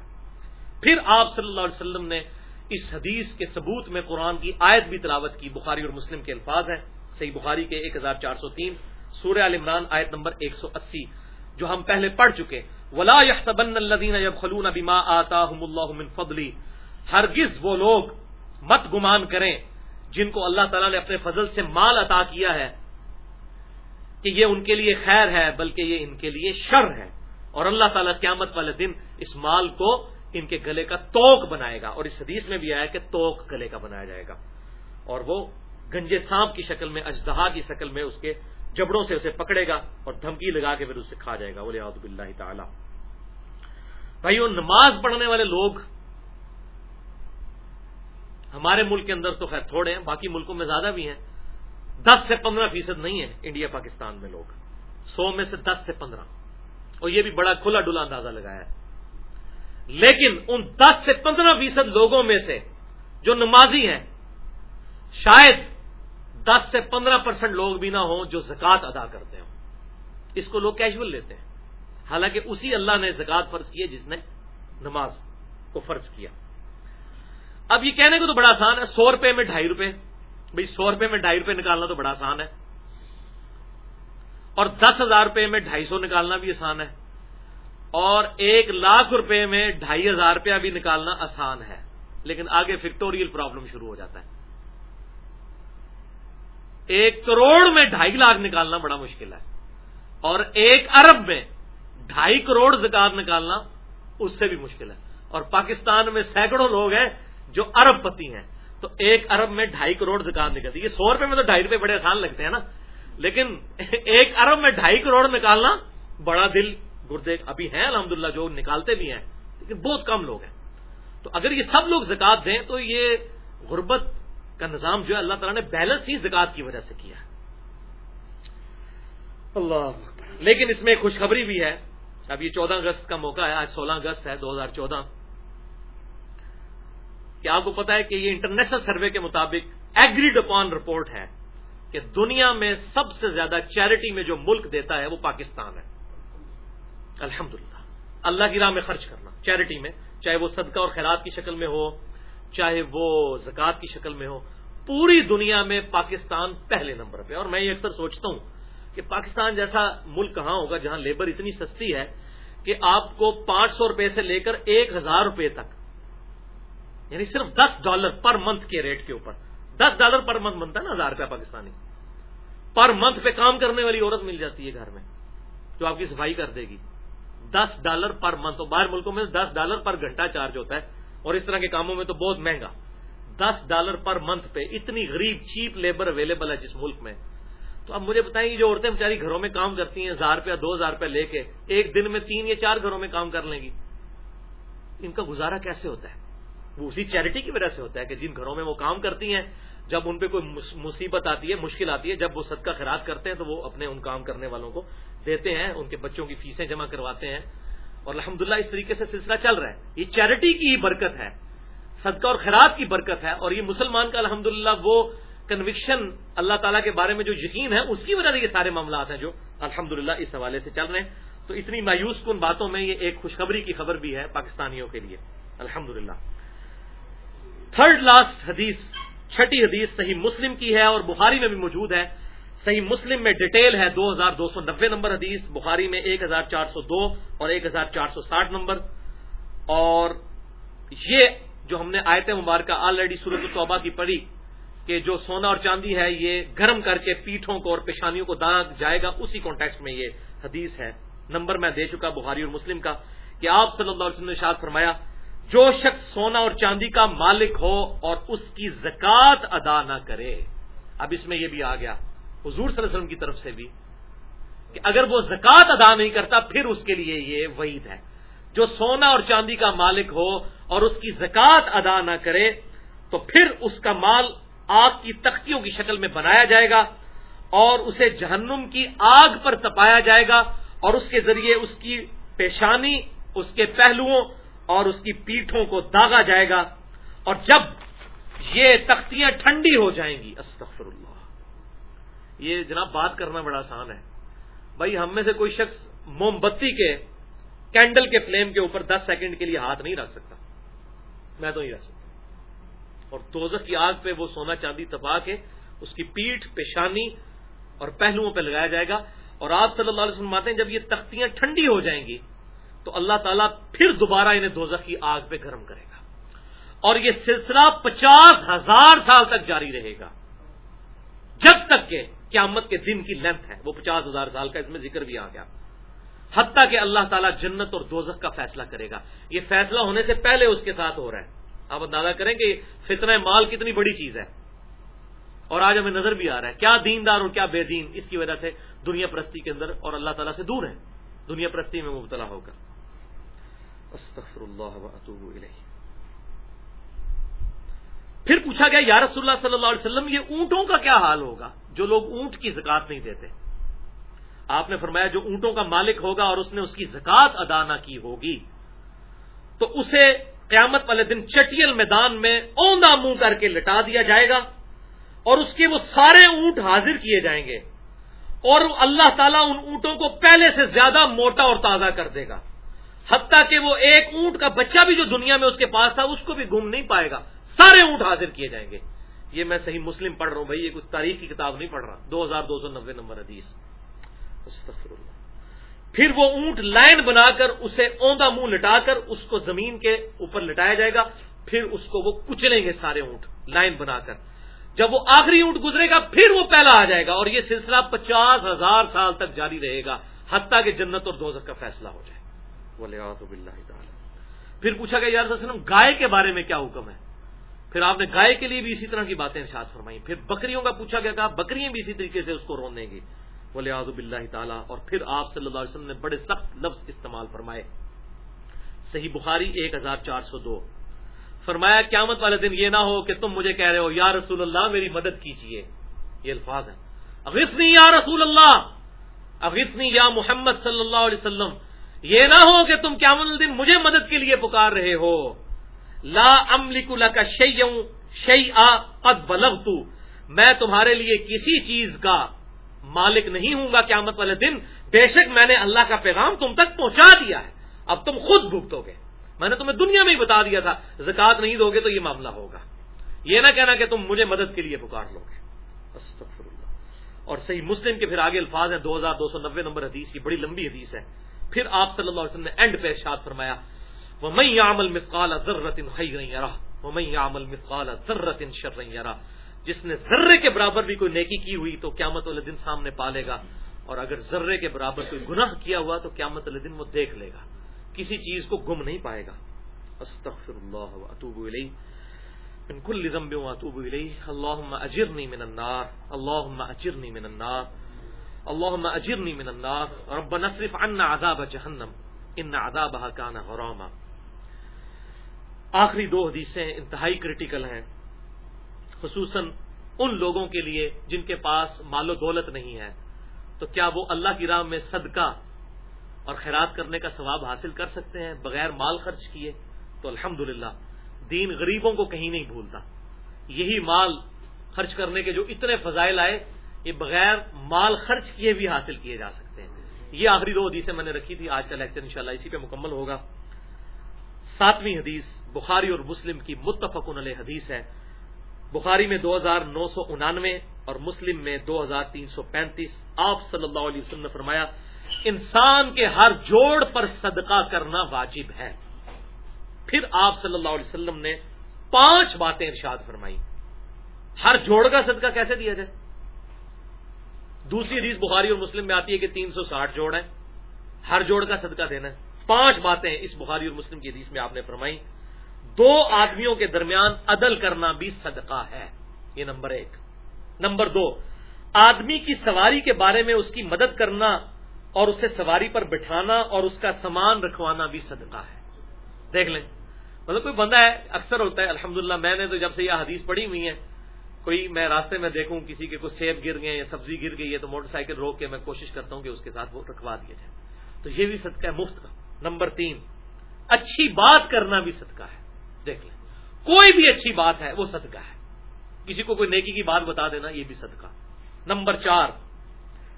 پھر آپ صلی اللہ علیہ وسلم نے اس حدیث کے ثبوت میں قرآن کی آیت بھی تلاوت کی بخاری اور مسلم کے الفاظ ہیں۔ صحیح بخاری کے ایک ہزار چار سو تین، سورہ عال عمران آیت نمبر ایک سو اسی، جو ہم پہلے پڑھ چکے۔ ولا یحتبن الدین یب خلون ابیما آتا اللہ فضلی ہرگز وہ لوگ مت گمان کریں جن کو اللہ تعالیٰ نے اپنے فضل سے مال عطا کیا ہے کہ یہ ان کے لیے خیر ہے، بلکہ یہ ان کے لیے شر ہے۔ اور اللہ تعالیٰ قیامت والے دن اس مال کو ان کے گلے کا توک بنائے گا اور اس حدیث میں بھی آیا کہ توک گلے کا بنایا جائے گا اور وہ گنجے سانپ کی شکل میں اجدہا کی شکل میں اس کے جبڑوں سے اسے پکڑے گا اور دھمکی لگا کے پھر اسے کھا جائے گا بولے آدب اللہ تعالی۔ بھائی وہ نماز پڑھنے والے لوگ ہمارے ملک کے اندر تو خیر تھوڑے ہیں، باقی ملکوں میں زیادہ بھی ہیں۔ دس سے پندرہ فیصد نہیں ہے انڈیا، پاکستان میں لوگ۔ سو میں سے دس سے پندرہ۔ اور یہ بھی بڑا کھلا ڈلا اندازہ لگایا ہے۔ لیکن ان دس سے پندرہ فیصد لوگوں میں سے جو نمازی ہیں، شاید دس سے پندرہ پرسینٹ لوگ بھی نہ ہوں جو زکوٰۃ ادا کرتے ہوں۔ اس کو لوگ کیجول لیتے ہیں۔ حالانکہ اسی اللہ نے زکوٰۃ فرض کی ہے جس نے نماز کو فرض کیا۔ اب یہ کہنے کو تو بڑا آسان ہے، سو روپے میں ڈھائی روپے بھائی سو روپے میں ڈھائی روپے نکالنا تو بڑا آسان ہے۔ اور دس ہزار روپے میں ڈھائی سو نکالنا بھی آسان ہے۔ اور ایک لاکھ روپے میں ڈھائی ہزار روپیہ بھی نکالنا آسان ہے۔ لیکن آگے فیکٹوریل پرابلم شروع ہو جاتا ہے۔ ایک کروڑ میں ڈھائی لاکھ نکالنا بڑا مشکل ہے۔ اور ایک ارب میں ڈھائی کروڑ زکات نکالنا اس سے بھی مشکل ہے۔ اور پاکستان میں سینکڑوں لوگ ہیں جو ارب پتی ہیں۔ تو ایک ارب میں ڈھائی کروڑ زکات نکلتی۔ ہے سو روپے میں تو ڈھائی روپے بڑے آسان لگتے ہیں نا۔ لیکن ایک ارب میں ڈھائی کروڑ نکالنا بڑا دل گردے ابھی ہیں الحمدللہ جو نکالتے بھی ہیں لیکن بہت کم لوگ ہیں۔ تو اگر یہ سب لوگ زکات دیں تو یہ غربت کا نظام جو ہے اللہ تعالیٰ نے بیلنس ہی زکات کی وجہ سے کیا ہے۔ اللہ۔ لیکن اس میں خوشخبری بھی ہے۔ اب یہ چودہ اگست کا موقع ہے آج سولہ اگست ہے دو ہزار چودہ۔ کہ آپ کو پتا ہے کہ یہ انٹرنیشنل سروے کے مطابق ایگریڈ اپون رپورٹ ہے کہ دنیا میں سب سے زیادہ چیریٹی میں جو ملک دیتا ہے وہ پاکستان ہے۔ الحمد اللہ کی راہ میں خرچ کرنا، چیریٹی میں، چاہے وہ صدقہ اور خیرات کی شکل میں ہو، چاہے وہ زکوٰۃ کی شکل میں ہو، پوری دنیا میں پاکستان پہلے نمبر پہ۔ اور میں یہ اکثر سوچتا ہوں کہ پاکستان جیسا ملک کہاں ہوگا جہاں لیبر اتنی سستی ہے کہ آپ کو پانچ سو روپے سے لے کر ایک ہزار روپے تک یعنی صرف دس ڈالر پر منتھ کے ریٹ کے اوپر۔ دس ڈالر پر منتھ بنتا ہے نا ہزار روپیہ پاکستانی۔ پر منتھ پہ کام کرنے والی عورت مل جاتی ہے گھر میں، جو آپ کی صفائی کر دے گی۔ دس ڈالر پر منتھ باہر ملکوں میں دس ڈالر پر گھنٹہ چارج ہوتا ہے اور اس طرح کے کاموں میں تو بہت مہنگا۔ دس ڈالر پر منتھ پہ اتنی غریب چیپ لیبر اویلیبل ہے جس ملک میں۔ تو اب مجھے بتائیں گے جو عورتیں بیچاری گھروں میں کام کرتی ہیں، ہزار روپیہ، دو ہزار روپیہ لے کے ایک دن میں تین یا چار گھروں میں کام کر لیں گی۔ ان کا گزارا کیسے ہوتا ہے؟ وہ اسی چیریٹی کی وجہ سے ہوتا ہے کہ جن گھروں میں وہ کام کرتی ہیں جب ان پہ کوئی مصیبت آتی ہے، مشکل آتی ہے، جب وہ صدقہ خیرات کرتے ہیں تو وہ اپنے ان کام کرنے والوں کو دیتے ہیں، ان کے بچوں کی فیسیں جمع کرواتے ہیں۔ اور الحمدللہ اس طریقے سے سلسلہ چل رہا ہے۔ یہ چیریٹی کی ہی برکت ہے، صدقہ اور خیرات کی برکت ہے۔ اور یہ مسلمان کا الحمد وہ کنوکشن اللہ تعالیٰ کے بارے میں جو یقین ہے، اس کی وجہ سے یہ سارے معاملات ہیں جو الحمد اس حوالے سے چل رہے ہیں۔ تو اتنی مایوس کن باتوں میں یہ ایک خوشخبری کی خبر بھی ہے پاکستانیوں کے لیے۔ الحمد تھرڈ لاسٹ حدیث۔ چھٹی حدیث صحیح مسلم کی ہے اور بخاری میں بھی موجود ہے۔ صحیح مسلم میں ڈیٹیل ہے دو ہزار دو سو نبے نمبر حدیث، بخاری میں ایک ہزار چار سو دو اور ایک ہزار چار سو ساٹھ نمبر۔ اور یہ جو ہم نے آیت مبارکہ آلریڈی صورت الطبہ کی پڑھی کہ جو سونا اور چاندی ہے، یہ گرم کر کے پیٹھوں کو اور پیشانیوں کو داغ جائے گا، اسی کانٹیکس میں یہ حدیث ہے۔ نمبر میں دے چکا بخاری اور مسلم کا کہ آپ صلی اللہ علیہ وسلم نے شاد فرمایا جو شخص سونا اور چاندی کا مالک ہو اور اس کی زکات ادا نہ کرے۔ اب اس میں یہ بھی آ گیا، حضور صلی اللہ علیہ وسلم کی طرف سے بھی، کہ اگر وہ زکات ادا نہیں کرتا، پھر اس کے لیے یہ وعید ہے۔ جو سونا اور چاندی کا مالک ہو اور اس کی زکات ادا نہ کرے، تو پھر اس کا مال آگ کی تختیوں کی شکل میں بنایا جائے گا اور اسے جہنم کی آگ پر تپایا جائے گا اور اس کے ذریعے اس کی پیشانی، اس کے پہلوؤں اور اس کی پیٹھوں کو داغا جائے گا اور جب یہ تختیاں ٹھنڈی ہو جائیں گی استغفر اللہ یہ جناب بات کرنا بڑا آسان ہے۔ بھائی، ہم میں سے کوئی شخص موم بتی کے کینڈل کے فلیم کے اوپر دس سیکنڈ کے لیے ہاتھ نہیں رکھ سکتا۔ میں تو نہیں رکھ سکتا۔ اور توزک کی آگ پہ وہ سونا چاندی تباہ کے اس کی پیٹھ پیشانی اور پہلوؤں پہ لگایا جائے گا۔ اور آپ صلی اللہ علیہ وسلم آتے ہیں، جب یہ تختیاں ٹھنڈی ہو جائیں گی تو اللہ تعالیٰ پھر دوبارہ انہیں دوزخ کی آگ پہ گرم کرے گا۔ اور یہ سلسلہ پچاس ہزار سال تک جاری رہے گا۔ جب تک کہ قیامت کے دن کی لینتھ ہے، وہ پچاس ہزار سال کا اس میں ذکر بھی آ گیا۔ حتیٰ کہ اللہ تعالیٰ جنت اور دوزخ کا فیصلہ کرے گا۔ یہ فیصلہ ہونے سے پہلے اس کے ساتھ ہو رہا ہے۔ آپ اندازہ کریں کہ فتنہ مال کتنی بڑی چیز ہے۔ اور آج ہمیں نظر بھی آ رہا ہے، کیا دیندار اور کیا بے دین، اس کی وجہ سے دنیا پرستی کے اندر اور اللہ تعالیٰ سے دور ہے دنیا پرستی میں مبتلا ہو کر پھر پوچھا گیا، یا رسول اللہ صلی اللہ علیہ وسلم، یہ اونٹوں کا کیا حال ہوگا؟ جو لوگ اونٹ کی زکات نہیں دیتے۔ آپ نے فرمایا، جو اونٹوں کا مالک ہوگا اور اس نے اس کی زکات ادا نہ کی ہوگی، تو اسے قیامت والے دن چٹیل میدان میں اوندا منہ کر کے لٹا دیا جائے گا اور اس کے وہ سارے اونٹ حاضر کیے جائیں گے اور اللہ تعالیٰ ان اونٹوں کو پہلے سے زیادہ موٹا اور تازہ کر دے گا۔ حتیٰ کہ وہ ایک اونٹ کا بچہ بھی جو دنیا میں اس کے پاس تھا، اس کو بھی گم نہیں پائے گا۔ سارے اونٹ حاضر کیے جائیں گے۔ یہ میں صحیح مسلم پڑھ رہا ہوں بھائی، یہ کوئی تاریخ کی کتاب نہیں پڑھ رہا۔ دو ہزار دو سو نبے نمبر حدیث۔ پھر وہ اونٹ لائن بنا کر اسے اوندا منہ لٹا کر اس کو زمین کے اوپر لٹایا جائے گا۔ پھر اس کو وہ کچلیں گے سارے اونٹ لائن بنا کر۔ جب وہ آخری اونٹ گزرے گا، پھر وہ پہلا آ جائے گا اور یہ سلسلہ پچاس ہزار سال تک جاری رہے گا، حتیٰ کہ جنت اور دوزک کا فیصلہ ہو جائے۔ پھر پوچھا گیا یار وسلم، گائے کے بارے میں کیا حکم ہے؟ پھر آپ نے گائے کے لیے بھی اسی طرح کی باتیں ارشاد فرمائی پھر بکریوں کا پوچھا گیا، کہا، بکریاں بھی اسی طریقے سے اس کو رونے گی۔ بولے آزب اللہ تعالیٰ۔ اور پھر آپ صلی اللہ علیہ وسلم نے بڑے سخت لفظ استعمال فرمائے۔ صحیح بخاری ایک ہزار چار سو دو۔ فرمایا، قیامت والے دن یہ نہ ہو کہ تم مجھے کہہ رہے ہو، یا رسول اللہ، میری مدد کیجیے یہ الفاظ ہیں۔ اغثنی یا رسول اللہ! اغثنی یا محمد صلی اللہ علیہ وسلم۔ یہ نہ ہو کہ تم قیامت والے دن مجھے مدد کے لیے پکار رہے ہو۔ لا املک لک شیئا شیئا قد بلغت۔ میں تمہارے لیے کسی چیز کا مالک نہیں ہوں گا قیامت والے دن۔ بے شک میں نے اللہ کا پیغام تم تک پہنچا دیا ہے۔ اب تم خود بھگتو گے۔ میں نے تمہیں دنیا میں ہی بتا دیا تھا۔ زکات نہیں دو گے تو یہ معاملہ ہوگا۔ یہ نہ کہنا کہ تم مجھے مدد کے لیے پکار لو گے۔ اور صحیح مسلم کے پھر آگے الفاظ ہیں۔ دو ہزار دو سو نبے نمبر حدیث کی بڑی لمبی حدیث ہے۔ پھر آپ صلی اللہ علیہ وسلم نے اینڈ پہ ارشاد فرمایا وہ میں عمل مسقال ضرورت وہ میں عمل مسقال ضرورت شر جس نے ذرے کے برابر بھی کوئی نیکی کی ہوئی تو قیامت والے دن سامنے پالے گا، اور اگر ذرے کے برابر کوئی گناہ کیا ہوا تو قیامت والے دن وہ دیکھ لے گا۔ کسی چیز کو گم نہیں پائے گا۔ استغفر اللہ اطوب الیہ۔ من كل ذنب واتوب الیہ۔ اللهم اجرنی من النار۔ اللهم اجرنی من النار۔ اللهم اجرنی من النار. ربنا اصرف عنا عذاب جهنم ان عذابها كان غراما. آخری دو حدیثیں انتہائی کریٹیکل ہیں. خصوصاً ان لوگوں کے لیے جن کے پاس مال و دولت نہیں ہے. تو کیا وہ اللہ کی راہ میں صدقہ اور خیرات کرنے کا ثواب حاصل کر سکتے ہیں بغیر مال خرچ کیے؟ تو الحمد دین غریبوں کو کہیں نہیں بھولتا. یہی مال خرچ کرنے کے جو اتنے فضائل آئے یہ بغیر مال خرچ کیے بھی حاصل کیے جا سکتے ہیں۔ یہ آخری دو حدیثیں میں نے رکھی تھی، آج کا لیکچر انشاءاللہ اسی پہ مکمل ہوگا۔ ساتویں حدیث بخاری اور مسلم کی متفق علیہ حدیث ہے۔ بخاری میں دو ہزار نو سو انانوے اور مسلم میں دو ہزار تین سو پینتیس۔ آپ صلی اللہ علیہ وسلم نے فرمایا، انسان کے ہر جوڑ پر صدقہ کرنا واجب ہے۔ پھر آپ صلی اللہ علیہ وسلم نے پانچ باتیں ارشاد فرمائی ہر جوڑ کا صدقہ کیسے دیا جائے؟ دوسری حدیث بخاری اور مسلم میں آتی ہے کہ تین سو ساٹھ جوڑ ہیں۔ ہر جوڑ کا صدقہ دینا ہے۔ پانچ باتیں اس بخاری اور مسلم کی حدیث میں آپ نے فرمائی دو آدمیوں کے درمیان عدل کرنا بھی صدقہ ہے۔ یہ نمبر ایک۔ نمبر دو، آدمی کی سواری کے بارے میں اس کی مدد کرنا اور اسے سواری پر بٹھانا اور اس کا سامان رکھوانا بھی صدقہ ہے۔ دیکھ لیں۔ مطلب کوئی بندہ ہے، اکثر ہوتا ہے، الحمدللہ میں نے تو جب سے یہ حدیث پڑھی ہوئی ہے کوئی میں راستے میں دیکھوں کسی کے کوئی سیب گر گئے یا سبزی گر گئی ہے تو موٹر سائیکل روک کے میں کوشش کرتا ہوں کہ اس کے ساتھ وہ رکھوا دیا جائے۔ تو یہ بھی صدقہ ہے مفت کا۔ نمبر تین، اچھی بات کرنا بھی صدقہ ہے۔ دیکھ لیں، کوئی بھی اچھی بات ہے، وہ صدقہ ہے۔ کسی کو کوئی نیکی کی بات بتا دینا، یہ بھی صدقہ۔ نمبر چار،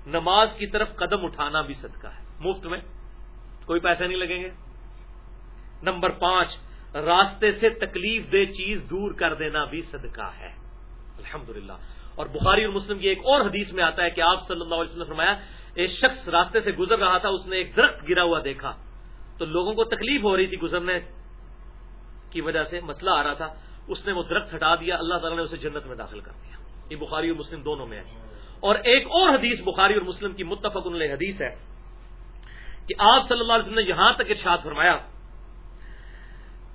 نماز کی طرف قدم اٹھانا بھی صدقہ ہے۔ مفت میں کوئی پیسے نہیں لگیں گے۔ نمبر پانچ، راستے سے تکلیف دہ چیز دور کر دینا بھی صدقہ ہے۔ الحمد اور بخاری اور مسلم کی ایک اور حدیث میں آتا ہے کہ آپ صلی اللہ علیہ وسلم نے فرمایا، ایک شخص راستے سے گزر رہا تھا، اس نے ایک درخت گرا ہوا دیکھا۔ تو لوگوں کو تکلیف ہو رہی تھی گزرنے کی وجہ سے، مسئلہ آ رہا تھا۔ اس نے وہ درخت ہٹا دیا، اللہ تعالیٰ نے اسے جنت میں داخل کر دیا۔ یہ بخاری اور مسلم دونوں میں ہے۔ اور ایک اور حدیث بخاری اور مسلم کی متفق علیہ حدیث ہے کہ آپ صلی اللہ علیہ وسلم نے یہاں تک ارشاد فرمایا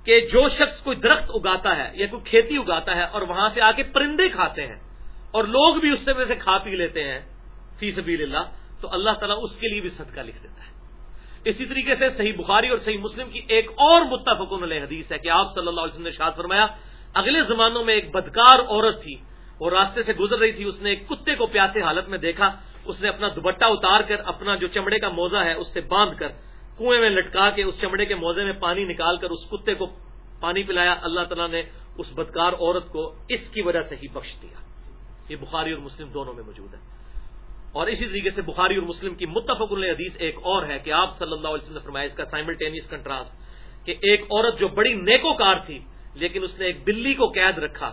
کہ جو شخص کوئی درخت اگاتا ہے یا کوئی کھیتی اگاتا ہے اور وہاں سے آ کے پرندے کھاتے ہیں اور لوگ بھی اس سے میں سے کھا پی لیتے ہیں فی سبیل اللہ، تو اللہ تعالیٰ اس کے لیے بھی صدقہ لکھ دیتا ہے۔ اسی طریقے سے صحیح بخاری اور صحیح مسلم کی ایک اور متفق علیہ حدیث ہے کہ آپ صلی اللہ علیہ وسلم نے شاد فرمایا، اگلے زمانوں میں ایک بدکار عورت تھی، وہ راستے سے گزر رہی تھی، اس نے ایک کتے کو پیاسے حالت میں دیکھا، اس نے اپنا دوپٹہ اتار کر اپنا جو چمڑے کا موزہ ہے، اس سے باندھ کر کنویں میں لٹکا کے اس چمڑے کے موزے میں پانی نکال کر اس کتے کو پانی پلایا۔ اللہ تعالیٰ نے اس بدکار عورت کو اس کی وجہ سے ہی بخش دیا۔ یہ بخاری اور مسلم دونوں میں موجود ہے۔ اور اسی طریقے سے بخاری اور مسلم کی متفق حدیث ایک اور ہے کہ آپ صلی اللہ علیہ وسلم نے فرمایا اس کا سائملٹینیس کنٹراسٹ کہ ایک عورت جو بڑی نیکو کار تھی، لیکن اس نے ایک بلی کو قید رکھا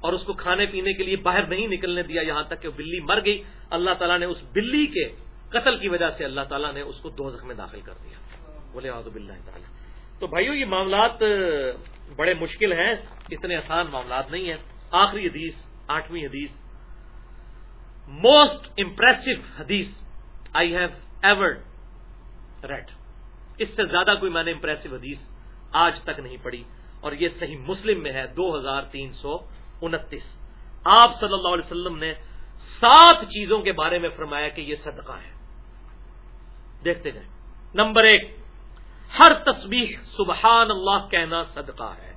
اور اس کو کھانے پینے کے لیے باہر نہیں نکلنے دیا، یہاں تک کہ وہ بلی مر گئی۔ اللہ تعالیٰ نے اس بلی کے قتل کی وجہ سے اللہ تعالیٰ نے اس کو دو میں داخل کر دیا۔ بولے آزب اللہ تعالیٰ۔ تو بھائیو، یہ معاملات بڑے مشکل ہیں، اتنے آسان معاملات نہیں ہیں۔ آخری حدیث، آٹھویں حدیث۔ Most impressive hadith I have ever read اس سے زیادہ کوئی میں نے امپریسو حدیث آج تک نہیں پڑھی۔ اور یہ صحیح مسلم میں ہے، دو ہزار تین سو انتیس۔ آپ صلی اللہ علیہ وسلم نے سات چیزوں کے بارے میں فرمایا کہ یہ صدقہ ہے۔ دیکھتے جائیں نمبر ایک، ہر تسبیح سبحان اللہ کہنا صدقہ ہے۔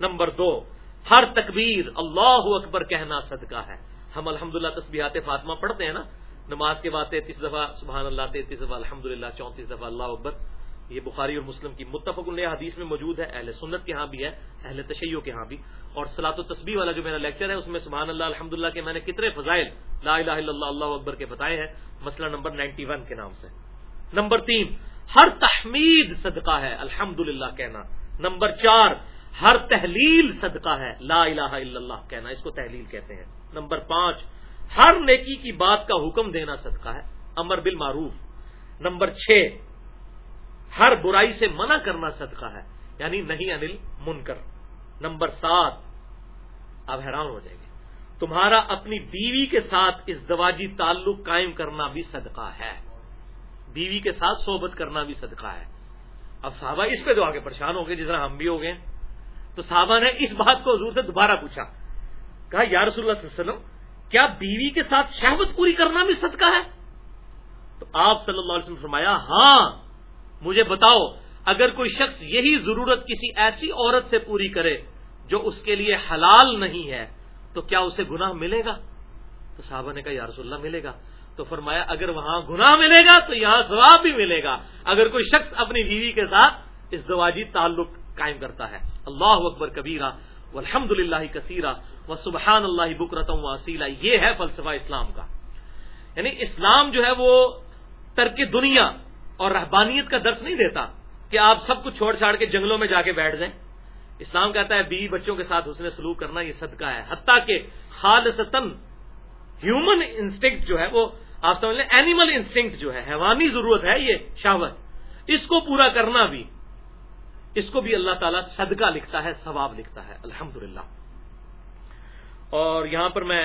نمبر دو، ہر تکبیر اللہ اکبر کہنا صدقہ ہے۔ ہم الحمد للہ تصبیحات فاطمہ پڑھتے ہیں نا، نماز کے بعد تینتیس دفعہ سبحان اللہ، تینتیس دفعہ الحمد للہ چونتیس دفعہ اللہ اکبر۔ یہ بخاری اور مسلم کی متفق اللہ حدیث میں موجود ہے، اہل سنت کے ہاں بھی ہے، اہل تشیعوں کے ہاں بھی۔ اور سلاط و تصبیح والا جو میرا لیکچر ہے، اس میں سبحان اللہ الحمد للہ کے میں نے کتنے فضائل، لا الہ الا اللہ اللہ اکبر کے بتائے ہیں۔ مسئلہ نمبر نائنٹی ون کے نام سے۔ نمبر تین، ہر تحمید صدقہ ہے الحمد کہنا۔ نمبر چار، ہر تحلیل صدقہ ہے، لا الہ الا اللہ کہنا، اس کو تحلیل کہتے ہیں۔ نمبر پانچ، ہر نیکی کی بات کا حکم دینا صدقہ ہے، امر بالمعروف۔ نمبر چھ، ہر برائی سے منع کرنا صدقہ ہے یعنی نہیں انل منکر۔ نمبر سات، آپ حیران ہو جائیں گے، تمہارا اپنی بیوی کے ساتھ اس دواجی تعلق قائم کرنا بھی صدقہ ہے۔ بیوی کے ساتھ صحبت کرنا بھی صدقہ ہے۔ اب صحابہ اس پہ تو آگے پریشان ہو گئے، جس طرح ہم بھی ہو گئے۔ تو صحابہ نے اس بات کو حضور سے دوبارہ پوچھا۔ کہا، یا رسول اللہ صلی اللہ علیہ وسلم، کیا بیوی کے ساتھ شہوت پوری کرنا بھی صدقہ ہے؟ تو آپ صلی اللہ علیہ وسلم فرمایا ہاں مجھے بتاؤ، اگر کوئی شخص یہی ضرورت کسی ایسی عورت سے پوری کرے جو اس کے لیے حلال نہیں ہے، تو کیا اسے گناہ ملے گا؟ تو صحابہ نے کہا، یا رسول اللہ، ملے گا۔ تو فرمایا اگر وہاں گناہ ملے گا تو یہاں ثواب بھی ملے گا۔ اگر کوئی شخص اپنی بیوی کے ساتھ اس زواجی تعلق قائم کرتا ہے۔ اللہ اکبر کبیرہ الحمد للہ کثیرہ و سبحان اللہ بکرتم وسیلہ یہ ہے فلسفہ اسلام کا۔ یعنی اسلام جو ہے وہ ترک دنیا اور رہبانیت کا درس نہیں دیتا کہ آپ سب کچھ چھوڑ چھاڑ کے جنگلوں میں جا کے بیٹھ جائیں۔ اسلام کہتا ہے بیوی بچوں کے ساتھ حسن سلوک کرنا یہ صدقہ ہے۔ حتیٰ کہ خالصتاً ہیومن انسٹنکٹ جو ہے وہ، آپ سمجھ لیں، اینیمل انسٹنکٹ جو ہے، حیوانی ضرورت ہے یہ شاوت اس کو پورا کرنا بھی، اس کو بھی اللہ تعالیٰ صدقہ لکھتا ہے، ثواب لکھتا ہے الحمد اور یہاں پر میں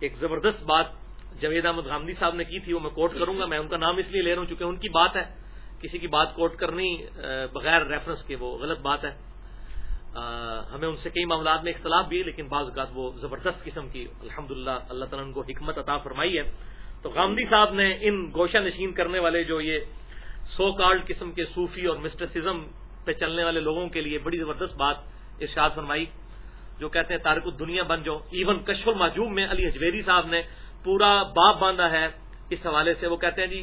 ایک زبردست بات جوید احمد گاندھی صاحب نے کی تھی، وہ میں کوٹ کروں گا، میں ان کا نام اس لیے لے رہا ہوں چونکہ ان کی بات ہے۔ کسی کی بات کوٹ کرنی بغیر ریفرنس کے وہ غلط بات ہے۔ ہمیں ان سے کئی معاملات میں اختلاف بھی ہے، لیکن بعض اوقات وہ زبردست قسم کی الحمد اللہ تعالیٰ ان کو حکمت عطا فرمائی ہے۔ تو گاندھی صاحب نے ان گوشہ نشین کرنے والے جو یہ سو کارڈ قسم کے صوفی اور مسٹرسزم پہ چلنے والے لوگوں کے لیے بڑی زبردست بات ارشاد فرمائی، جو کہتے ہیں تارک دنیا بن جاؤ ایون کشف الماجوب میں علی اجویری صاحب نے پورا باپ باندھا ہے اس حوالے سے۔ وہ کہتے ہیں جی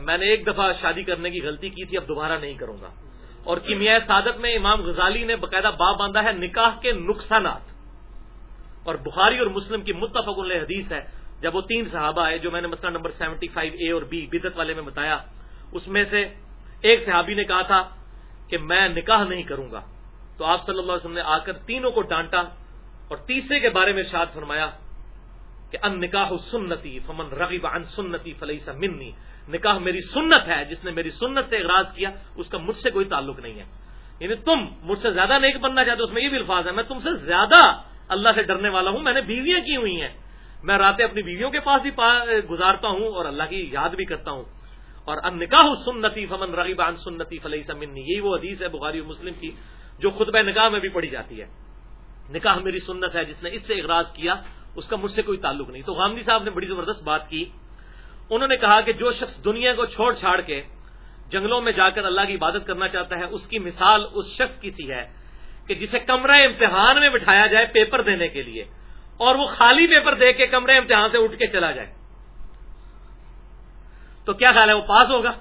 میں نے ایک دفعہ شادی کرنے کی غلطی کی تھی، اب دوبارہ نہیں کروں گا۔ اور کیمیا سعادت میں امام غزالی نے باقاعدہ باپ باندھا ہے نکاح کے نقصانات۔ اور بخاری اور مسلم کی متفق حدیث ہے، جب وہ تین صحابہ آئے، جو میں نے مسئلہ نمبر سیونٹی فائیو اے اور بی بدت والے میں بتایا، اس میں سے ایک صحابی نے کہا تھا کہ میں نکاح نہیں کروں گا۔ تو آپ صلی اللہ علیہ وسلم نے آ کر تینوں کو ڈانٹا اور تیسرے کے بارے میں شاد فرمایا کہ ان نکاح سنتی، فمن رغیب عن سنتی فلیسا منی۔ نکاح میری سنت ہے، جس نے میری سنت سے اغراض کیا، اس کا مجھ سے کوئی تعلق نہیں ہے۔ یعنی تم مجھ سے زیادہ نیک بننا چاہتے اس میں یہ بھی الفاظ ہے میں تم سے زیادہ اللہ سے ڈرنے والا ہوں، میں نے بیویاں کی ہوئی ہیں۔ میں راتیں اپنی بیویوں کے پاس بھی گزارتا ہوں اور اللہ کی یاد بھی کرتا ہوں۔ اور ان نکاح سنتی، فمن رغیب عن سنتی فلیسا منی۔ یہی وہ حدیث ہے بخاری مسلم کی، جو خطبہ نکاح میں بھی پڑھی جاتی ہے۔ نکاح میری سنت ہے، جس نے اس سے اغراض کیا اس کا مجھ سے کوئی تعلق نہیں۔ تو غامدی صاحب نے بڑی زبردست بات کی۔ انہوں نے کہا کہ جو شخص دنیا کو چھوڑ چھاڑ کے جنگلوں میں جا کر اللہ کی عبادت کرنا چاہتا ہے، اس کی مثال اس شخص کی سی ہے کہ جسے کمرہ امتحان میں بٹھایا جائے پیپر دینے کے لیے اور وہ خالی پیپر دے کے کمرے امتحان سے اٹھ کے چلا جائے۔ تو کیا خیال ہے، وہ پاس ہوگا؟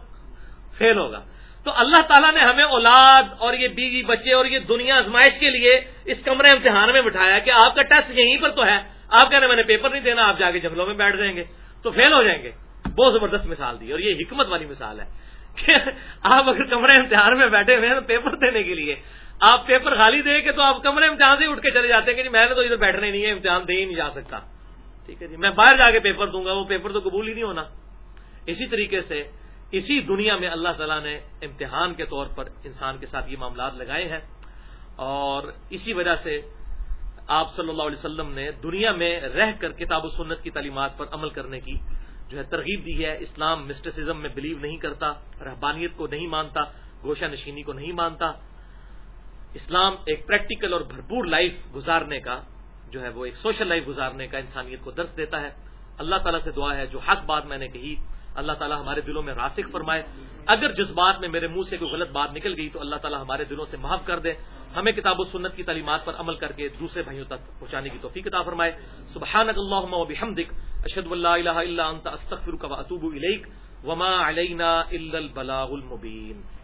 فیل ہوگا۔ تو اللہ تعالیٰ نے ہمیں اولاد اور یہ بیوی بچے اور یہ دنیا آزمائش کے لیے اس کمرے امتحان میں بٹھایا کہ آپ کا ٹیسٹ یہیں پر تو ہے۔ آپ کہہ رہے میں نے پیپر نہیں دینا، آپ جا کے جنگلوں میں بیٹھ جائیں گے۔ تو فیل ہو جائیں گے۔ بہت زبردست مثال دی، اور یہ حکمت والی مثال ہے کہ آپ اگر کمرے امتحان میں بیٹھے ہوئے ہیں تو پیپر دینے کے لیے۔ آپ پیپر خالی دے کے تو آپ کمرے امتحان سے اٹھ کے چلے جاتے ہیں کہ جی میں نے تو ادھر بیٹھنے نہیں ہے، امتحان دے ہی نہیں جا سکتا۔ ٹھیک ہے جی میں باہر جا کے پیپر دوں گا، وہ پیپر تو قبول ہی نہیں ہونا۔ اسی طریقے سے اسی دنیا میں اللہ تعالیٰ نے امتحان کے طور پر انسان کے ساتھ یہ معاملات لگائے ہیں، اور اسی وجہ سے آپ صلی اللہ علیہ وسلم نے دنیا میں رہ کر کتاب و سنت کی تعلیمات پر عمل کرنے کی جو ہے ترغیب دی ہے، اسلام مسٹرسزم میں بلیو نہیں کرتا، رہبانیت کو نہیں مانتا، گوشہ نشینی کو نہیں مانتا۔ اسلام ایک پریکٹیکل اور بھرپور لائف گزارنے کا جو ہے وہ ایک سوشل لائف گزارنے کا انسانیت کو درس دیتا ہے۔ اللہ تعالیٰ سے دعا ہے، جو حق بات میں نے کہی اللہ تعالیٰ ہمارے دلوں میں راسک فرمائے۔ اگر جس بات میں میرے منہ سے کوئی غلط بات نکل گئی تو اللہ تعالیٰ ہمارے دلوں سے معاف کر دے۔ ہمیں کتاب و سنت کی تعلیمات پر عمل کر کے دوسرے بھائیوں تک پہنچانے کی توفیق عطا فرمائے۔ سبحانک اللہم و بحمدک، اشہد اللہ الہ الا انت، استغفرک و اتوب الیک۔ وما علینا الا البلاغ المبین۔